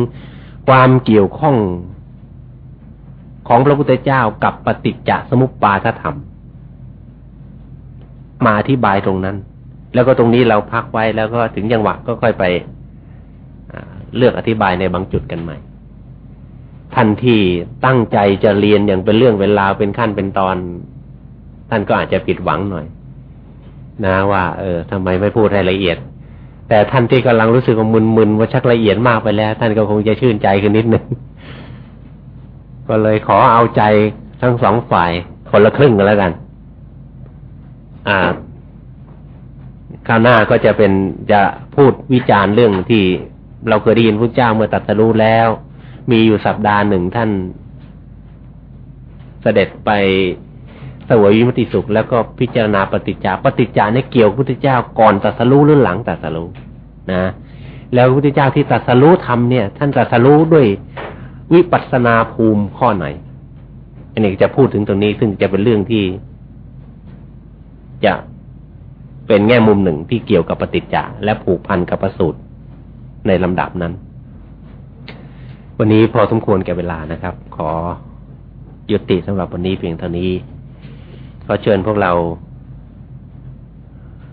ความเกี่ยวข้องของพระพุทธเจ้ากับปฏิจจสมุปบาทธรรม มาอธิบายตรงนั้น แล้วก็ตรงนี้เราพักไว้แล้วก็ถึงจังหวะก็ค่อยไปเลือกอธิบายในบางจุดกันใหม่ท่านที่ตั้งใจจะเรียนอย่างเป็นเรื่องเวลาเป็นขั้นเป็นตอน ท่านก็อาจจะผิดหวังหน่อย นะว่า เออทำไมไม่พูดให้ละเอียด แต่ท่านที่กำลังรู้สึกว่ามึนๆว่าชักละเอียดมากไปแล้ว ท่านก็คงจะชื่นใจขึ้นนิดหนึ่งก็เลยขอเอาใจทั้งสองฝ่ายคนละครึ่งกันแล้วกัน อ่าข้าวหน้าก็จะเป็นจะพูดวิจารณ์เรื่องที่เราเคยได้ยินพระเจ้าเมื่อตัดสรู้แล้ว มีอยู่สัปดาห์หนึ่งท่านเสด็จไป สวยวิมุติสุข แล้วก็พิจารณาปฏิจจาปฏิจจาเนี่ยเกี่ยวพุทธเจ้าก่อนตัสรู้หรือหลังตัสรู้นะ แล้วพุทธเจ้าที่ตัสรู้ทำเนี่ย ท่านตัสรู้ด้วยวิปัสนาภูมิข้อไหน อันนี้จะพูดถึงตรงนี้ซึ่งจะเป็นเรื่องที่ จะเป็นแง่มุมหนึ่งที่เกี่ยวกับปฏิจจาและผูกพันกับประสูตรในลำดับนั้น วันนี้พอสมควรแก่เวลานะครับ ขอยุติสำหรับวันนี้เพียงเท่านี้ ขอเชิญพวกเรา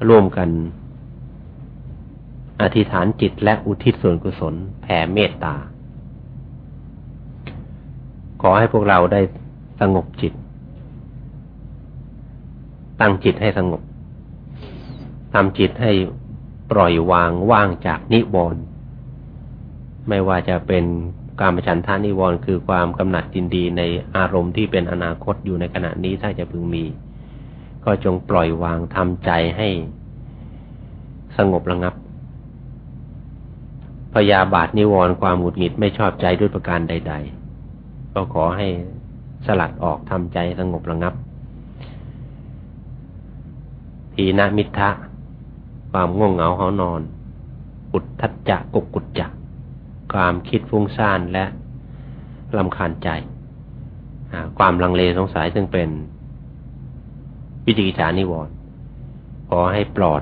ร่วมกัน อธิษฐานจิตและอุทิศส่วนกุศล แผ่เมตตา ขอให้พวกเราได้สงบจิต ตั้งจิตให้สงบทำจิตให้ปล่อยวางว่างจากนิวรณ์ไม่ว่าจะเป็นการประชันทานิวรณ์คือความกำหนัดจินดีในอารมณ์ที่เป็นอนาคตอยู่ในขณะนี้ถ้าจะพึงมี ก็จงปล่อยวางทำใจให้สงบระงับ พยาบาทนิวรณ์ความหงุดหงิดไม่ชอบใจด้วยประการใด ๆ ก็ขอให้สลัดออกทำใจสงบระงับ ทีนามิทะความง่วงเหงาเหานอน อุดทัจจะกุกกุจจะความคิดฟุ้งซ่านและลำคาญใจ ความลังเลสงสัยซึ่งเป็น วิจิกิจานิวรณ์ขอให้ปลอด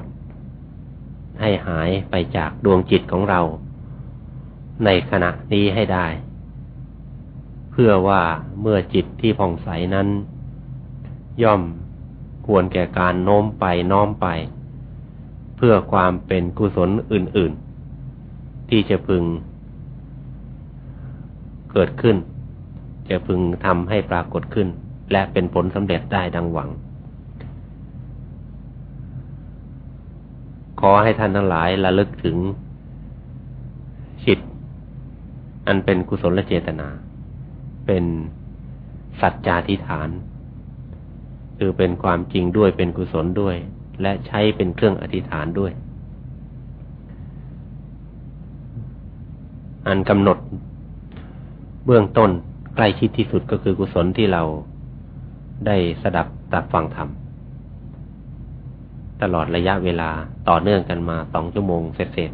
ให้หายไปจากดวงจิตของเรา ในขณะนี้ให้ได้ เพื่อว่าเมื่อจิตที่ผ่องใสนั้น ย่อมควรแก่การโน้มไปน้อมไป เพื่อความเป็นกุศลอื่น ๆ ที่จะพึง เกิดขึ้น จะพึงทำให้ปรากฏขึ้น และเป็นผลสำเร็จได้ดังหวัง ขอให้ท่านทั้งหลายระลึกถึงจิต อันเป็นกุศลและเจตนา เป็นสัจจาธิฐาน คือเป็นความจริงด้วยเป็นกุศลด้วย และใช้เป็นเครื่องอธิษฐานด้วย อันกำหนดเบื้องต้นใกล้ชิดที่สุดก็คือกุศลที่เราได้สดับตัดฟังธรรม ตลอดระยะเวลาต่อเนื่องกันมาสองชั่วโมงเสร็จ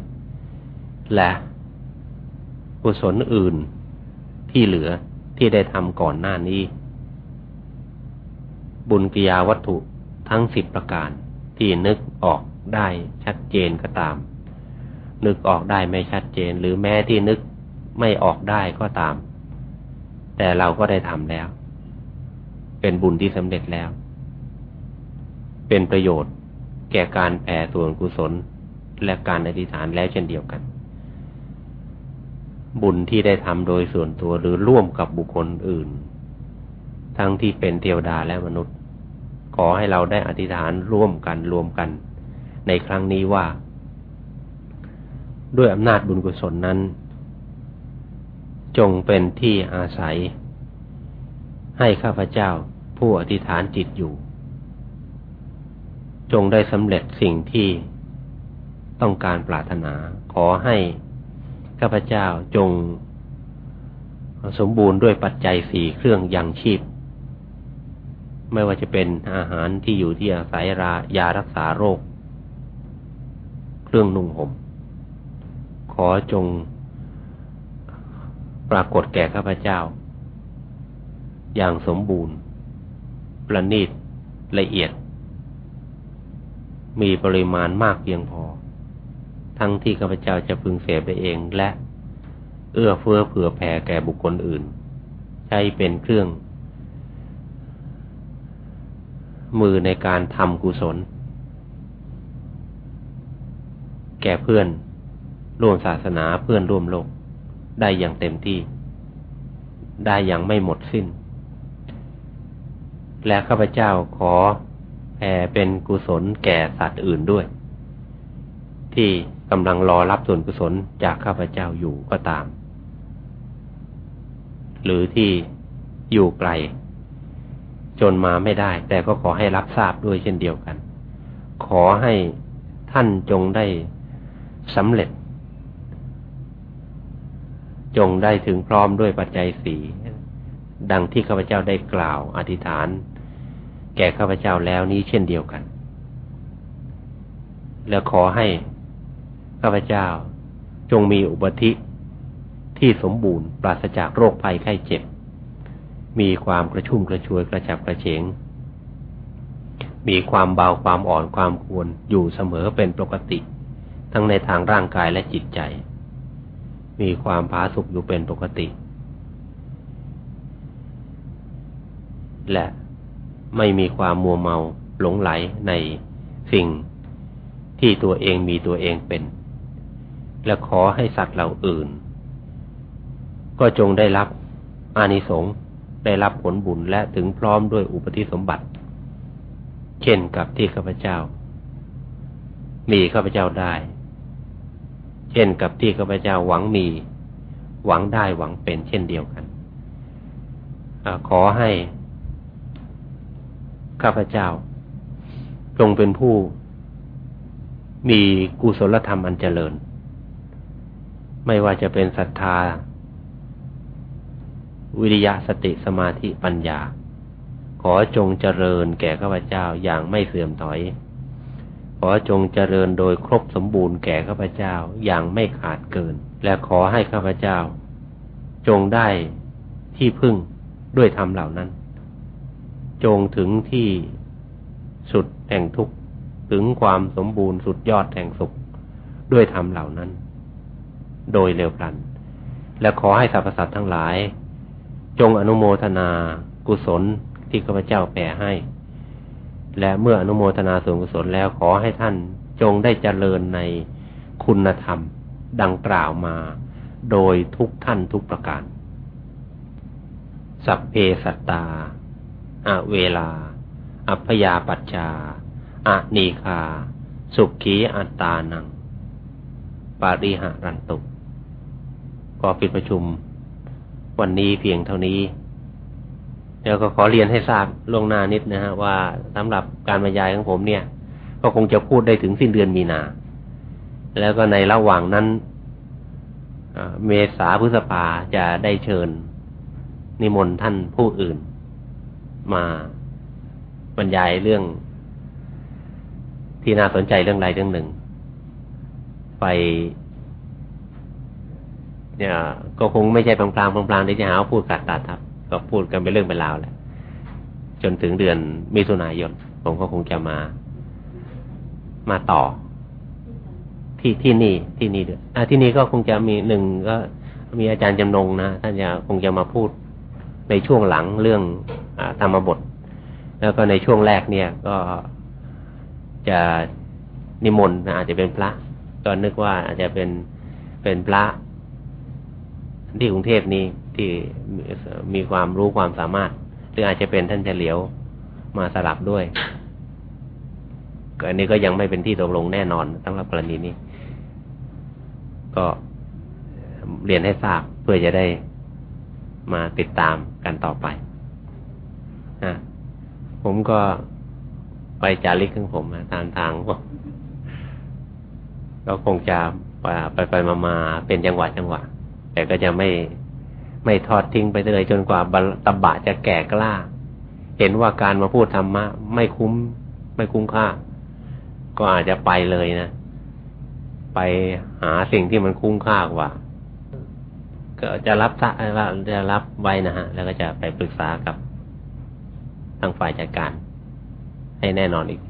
และกุศลอื่นที่เหลือที่ได้ทำก่อนหน้านี้ บุญกิยาวัตถุทั้งสิบประการที่นึกออกได้ชัดเจนก็ตาม นึกออกได้ไม่ชัดเจน หรือแม้ที่นึกไม่ออกได้ก็ตาม แต่เราก็ได้ทำแล้ว เป็นบุญที่สำเร็จแล้ว เป็นประโยชน์ แก่การแผ่ส่วนกุศล และการอธิษฐานแล้วเช่นเดียวกัน บุญที่ได้ทำโดยส่วนตัวหรือร่วมกับบุคคลอื่น ทั้งที่เป็นเทวดาและมนุษย์ ขอให้เราได้อธิษฐานร่วมกันรวมกัน ในครั้งนี้ว่า ด้วยอำนาจบุญกุศลนั้น จงเป็นที่อาศัย ให้ข้าพเจ้าผู้อธิษฐานจิตอยู่ จงได้สำเร็จสิ่งที่ต้องการปรารถนา ขอให้ข้าพเจ้าจงสมบูรณ์ด้วยปัจจัยสี่เครื่องยังชีพ ไม่ว่าจะเป็นอาหารที่อยู่ที่อาศัยรายารักษาโรค เครื่องนุ่งห่ม ขอจงปรากฏแก่ข้าพเจ้า อย่างสมบูรณ์ ประณีตละเอียด มีปริมาณมากเพียงพอ ทั้งที่ข้าพเจ้าจะพึงเสพได้เองและ เอื้อเฟื้อเผื่อแผ่แก่บุคคลอื่น ใช้เป็นเครื่อง มือในการทำกุศล แก่เพื่อนร่วมศาสนาเพื่อนร่วมโลก ได้อย่างเต็มที่ ได้อย่างไม่หมดสิ้น และข้าพเจ้าขอ แผ่เป็นกุศลแก่สัตว์อื่นด้วย ที่กำลังรอรับส่วนกุศลจากข้าพเจ้าอยู่ก็ตาม หรือที่อยู่ไกล จนมาไม่ได้ แต่ก็ขอให้รับทราบด้วยเช่นเดียวกัน ขอให้ท่านจงได้สำเร็จ จงได้ถึงพร้อมด้วยปัจจัยสีดังที่ข้าพเจ้าได้กล่าวอธิษฐาน ก่ข้าพเจ้าแล้วนี้เช่นเดียวกัน แล้วขอให้ข้าพเจ้าจงมีอุปธิที่สมบูรณ์ปราศจากโรคภัยไข้เจ็บ มีความกระชุ่มกระชวยกระฉับกระเฉง มีความเบาความอ่อนความควรอยู่เสมอเป็นปกติ ทั้งในทางร่างกายและจิตใจ มีความผาสุกอยู่เป็นปกติ และ ไม่มีความมัวเมาหลงไหลในสิ่งที่ตัวเองมีตัวเองเป็น และขอให้สัตว์เหล่าอื่น ก็จงได้รับอานิสงส์ได้รับผลบุญและถึงพร้อมด้วยอุปธิสมบัติ เช่นกับที่ข้าพเจ้า มีข้าพเจ้าได้ เช่นกับที่ข้าพเจ้าหวังมี หวังได้หวังเป็นเช่นเดียวกันอขอให้ ข้าพเจ้า จงเป็นผู้มีกุศลธรรมอันเจริญ ไม่ว่าจะเป็นศรัทธา วิริยะสติสมาธิปัญญา ขอจงเจริญแก่ข้าพเจ้าอย่างไม่เสื่อมถอย ขอจงเจริญโดยครบสมบูรณ์แก่ข้าพเจ้าอย่างไม่ขาดเกิน และขอให้ข้าพเจ้า จงได้ทที่พึ่งด้วยธรรมเหล่านั้น จงถึงที่สุดแห่งทุกข์ถึงความสมบูรณ์สุดยอดแห่งสุข ด้วยธรรมเหล่านั้น โดยเร็วพลัน และขอให้สรรพสัตว์ทั้งหลาย จงอนุโมทนากุศลที่ข้าพเจ้าแผ่ให้ และเมื่ออนุโมทนาส่วนกุศลแล้วขอให้ท่านจงได้เจริญในคุณธรรมดังกล่าวมา โดยทุกท่านทุกประการ สัพเพสัตตา อเวลา อัพยาปัจจาอะนีคา สุขีอัตตานัง ปาริหารันตุก็ปิดประชุม วันนี้เพียงเท่านี้เดี๋ยวก็ขอเรียนให้ทราบล่วงหน้านิดนะฮะว่าสำหรับการบรรยายของผมเนี่ย ก็คงจะพูดได้ถึงสิ้นเดือนมีนา แล้วก็ในระหว่างนั้นเมษาพฤษภาจะได้เชิญ นิมนต์ท่านผู้อื่น มาบรรยายเรื่อง ที่น่าสนใจเรื่องใดเรื่องหนึ่ง ไป เนี่ย ก็คงไม่ใช่พลางๆพลางๆที่จะหาพูดกัดตัดครับ ก็พูดกันเป็นเรื่องเป็นราวแหละจนถึงเดือนมิถุนายน ผมก็คงจะมา มาต่อ ที่ที่นี่ที่นี่ด้วยอ่าที่นี่ก็คงจะมีหนึ่งก็มีอาจารย์จำนงนะท่านจะคงจะมาพูด ในช่วงหลังเรื่องอธรรมบท แล้วก็ในช่วงแรกเนี่ยก็จะนิมนต์อาจจะเป็นพระก็นึกว่าอาจจะเป็นเป็นพระที่กรุงเทพนี้ที่มีความรู้ความสามารถ หรืออาจจะเป็นท่านเฉลียวมาสลับด้วยอันนี้ก็ยังไม่เป็นที่ตกลงแน่นอนสำหรับกรณีนี้ ก็เรียนให้ทราบเพื่อจะได้ มาติดตามกันต่อไปนะผมก็ไปจาริกของผมตามทางก็คงจะไปไปมามาเป็นจังหวะจังหวะ แต่ก็จะไม่ไม่ทอดทิ้งไปเลยจนกว่าตบะจะแก่กล้า เห็นว่าการมาพูดธรรมะ ไม่คุ้ม ไม่คุ้มค่า ก็อาจจะไปเลยนะ ไปหาสิ่งที่มันคุ้มค่ากว่า ก็จะรับจะรับไว้นะฮะ แล้วก็จะไปปรึกษากับทางฝ่ายจัดการ ให้แน่นอนอีก